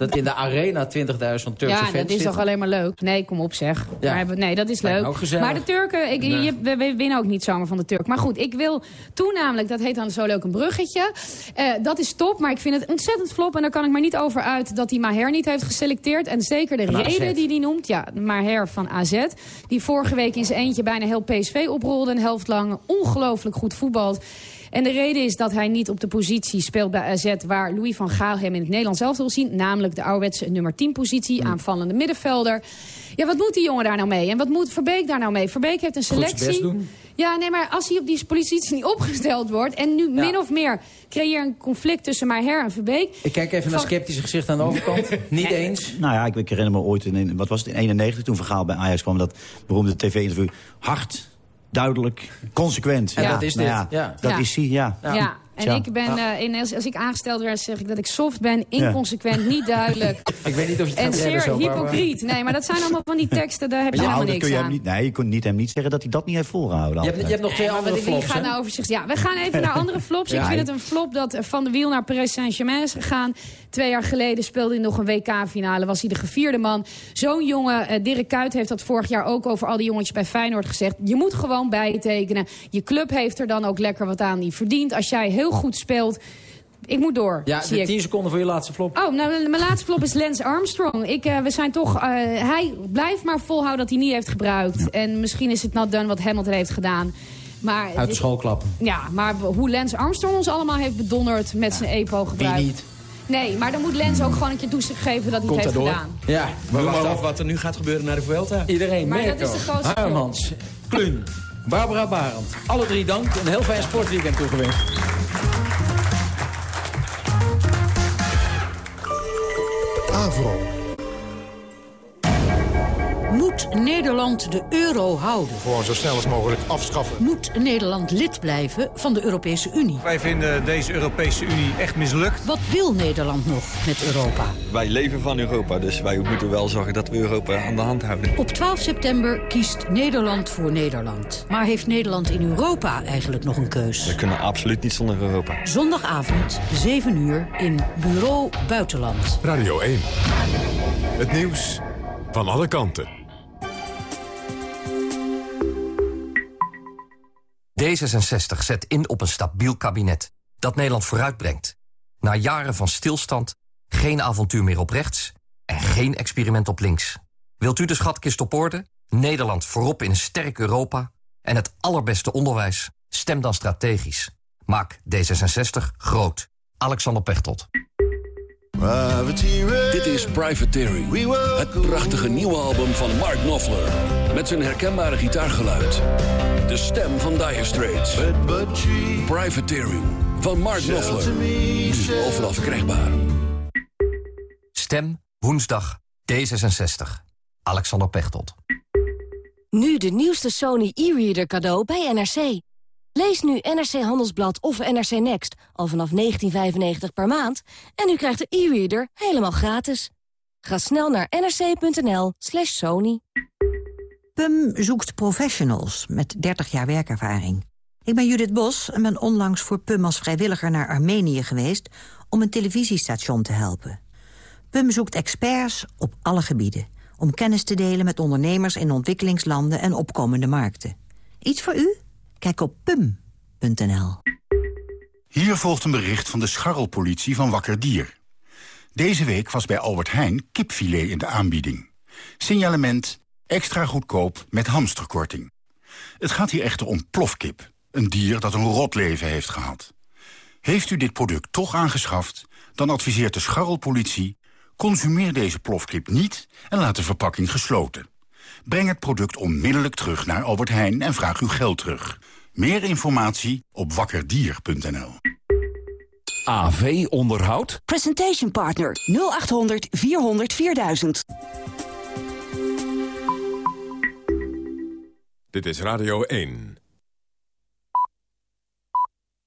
S10: Dat in de arena 20.000 Turkse
S21: ja,
S10: fans
S21: dat is
S10: zitten.
S21: toch alleen maar leuk. Nee, kom op zeg.
S10: Ja.
S21: Maar, nee, dat is leuk. Maar de Turken, ik,
S10: Nee.
S21: je, we, we winnen ook niet zomaar van de Turk. Maar goed, ik wil toen namelijk, dat heet dan zo leuk een bruggetje. Eh, dat is top, maar ik vind het ontzettend flop. En daar kan ik maar niet over uit dat hij Maher niet heeft geselecteerd. En zeker de
S10: Van AZ.
S21: reden die hij noemt. Ja, Maher van AZ. Die vorige week in zijn eentje bijna heel PSV oprolde. Een helft lang ongelooflijk goed voetbalt. En de reden is dat hij niet op de positie speelt bij AZ... waar Louis van Gaal hem in het Nederlands zelf wil zien. Namelijk de ouderwetse nummer 10 positie, aanvallende middenvelder. Ja, wat moet die jongen daar nou mee? En wat moet Verbeek daar nou mee? Verbeek heeft een selectie. Ja, nee, maar als hij op die positie niet opgesteld wordt... en nu min of meer creëer een conflict tussen Maher en Verbeek...
S10: Ik kijk even naar sceptische gezicht aan de overkant. Niet eens.
S22: Nou ja, ik, ik herinner me ooit, in, in- wat was het, in 91 toen Vergaal bij Ajax kwam... dat beroemde tv-interview, hard, duidelijk, consequent.
S10: En dat is
S22: nou
S10: dit,
S22: Ja,
S10: ja.
S22: Dat
S21: Ja.
S22: is hij, ja.
S21: Ja, en ik ben, eh, in, als, als ik aangesteld werd, zeg ik dat ik soft ben, inconsequent, niet duidelijk.
S10: Ik weet niet of je het
S21: En zeer
S10: zo,
S21: hypocriet. Nee, maar dat zijn allemaal van die teksten, daar heb je
S22: Nou,
S21: helemaal niks
S22: kun je
S21: aan.
S22: hem niet, nee, je kunt niet hem niet zeggen dat hij dat niet heeft volgehouden.
S10: Je hebt, je hebt nog twee
S21: Nee,
S10: andere flops,
S21: gaat
S10: hè?
S21: nou over zich... Ja, we gaan even naar andere flops.
S10: Ja,
S21: ik vind het een flop dat Van de Wiel naar Paris Saint-Germain is gegaan. Twee jaar geleden speelde hij nog een WK-finale. Was hij de gevierde man. Zo'n jongen, eh, Dirk Kuyt heeft dat vorig jaar ook over al die jongetjes bij Feyenoord gezegd. Je moet gewoon bijtekenen. Je club heeft er dan ook lekker wat aan die verdient. Als jij heel goed speelt... Ik moet door,
S10: Ja,
S21: zie
S10: de
S21: ik.
S10: 10 seconden voor je laatste flop.
S21: Oh, nou, mijn laatste flop is Lance Armstrong. Ik, eh, we zijn toch, eh, hij blijft maar volhouden dat hij niet heeft gebruikt. En misschien is het not done wat Hamilton heeft gedaan. Maar
S10: Uit de
S21: dit-
S10: school klappen.
S21: ja, maar hoe Lance Armstrong ons allemaal heeft bedonderd met zijn EPO-gebruik.
S10: Wie niet?
S21: Nee, maar dan moet Lance ook gewoon een keer toezicht geven dat hij het heeft gedaan.
S10: Ja,
S23: Maar
S10: noem
S23: wacht
S10: maar
S23: af wat er nu gaat gebeuren naar de Vuelta.
S10: Iedereen,
S21: Maar dat
S10: Merco,
S21: is de grootste flop.
S10: Harmans, Kluun, Barbara Barend. Alle drie dank. Een heel fijn sportweekend toegewenst.
S1: Avro.
S25: Moet Nederland de euro houden?
S1: Gewoon zo snel als mogelijk afschaffen.
S25: Moet Nederland lid blijven van de Europese Unie?
S26: Wij vinden deze Europese Unie echt mislukt.
S25: Wat wil Nederland nog met Europa?
S27: Wij leven van Europa, dus wij moeten wel zorgen dat we Europa aan de hand houden.
S25: Op 12 september kiest Nederland voor Nederland. Maar heeft Nederland in Europa eigenlijk nog een keus?
S27: We kunnen absoluut niet zonder Europa.
S25: Zondagavond, 7 uur, in Bureau Buitenland.
S1: Radio 1. Het nieuws van alle kanten.
S28: D66 zet in op een stabiel kabinet dat Nederland vooruitbrengt. Na jaren van stilstand, geen avontuur meer op rechts en geen experiment op links. Wilt u de schatkist op orde, Nederland voorop in een sterk Europa en het allerbeste onderwijs? Stem dan strategisch. Maak D66 groot. Alexander Pechtold.
S29: Dit is Privateering, het prachtige nieuwe album van Mark Knopfler. Met zijn herkenbare gitaargeluid. De stem van Dire Straits. Privateering van Mark Knopfler. Nu overal verkrijgbaar.
S28: Stem woensdag D66. Alexander Pechtold.
S30: Nu de nieuwste Sony e-reader cadeau bij NRC. Lees nu NRC Handelsblad of NRC Next al vanaf 19,95 per maand... en u krijgt de e-reader helemaal gratis. Ga snel naar nrc.nl slash sony.
S31: PUM zoekt professionals met 30 jaar werkervaring.
S32: Ik ben Judith Bos en ben onlangs voor PUM als vrijwilliger naar Armenië geweest... om een televisiestation te helpen. PUM zoekt experts op alle gebieden... om kennis te delen met ondernemers in ontwikkelingslanden en opkomende markten. Iets voor u? Kijk op pum.nl.
S33: Hier volgt een bericht van de scharrelpolitie van Wakker Dier. Deze week was bij Albert Heijn kipfilet in de aanbieding. Signalement extra goedkoop met hamsterkorting. Het gaat hier echter om plofkip, een dier dat een rot leven heeft gehad. Heeft u dit product toch aangeschaft, dan adviseert de scharrelpolitie... consumeer deze plofkip niet en laat de verpakking gesloten. Breng het product onmiddellijk terug naar Albert Heijn en vraag uw geld terug. Meer informatie op wakkerdier.nl.
S29: AV Onderhoud?
S34: Presentation Partner 0800 400 4000.
S1: Dit is Radio 1.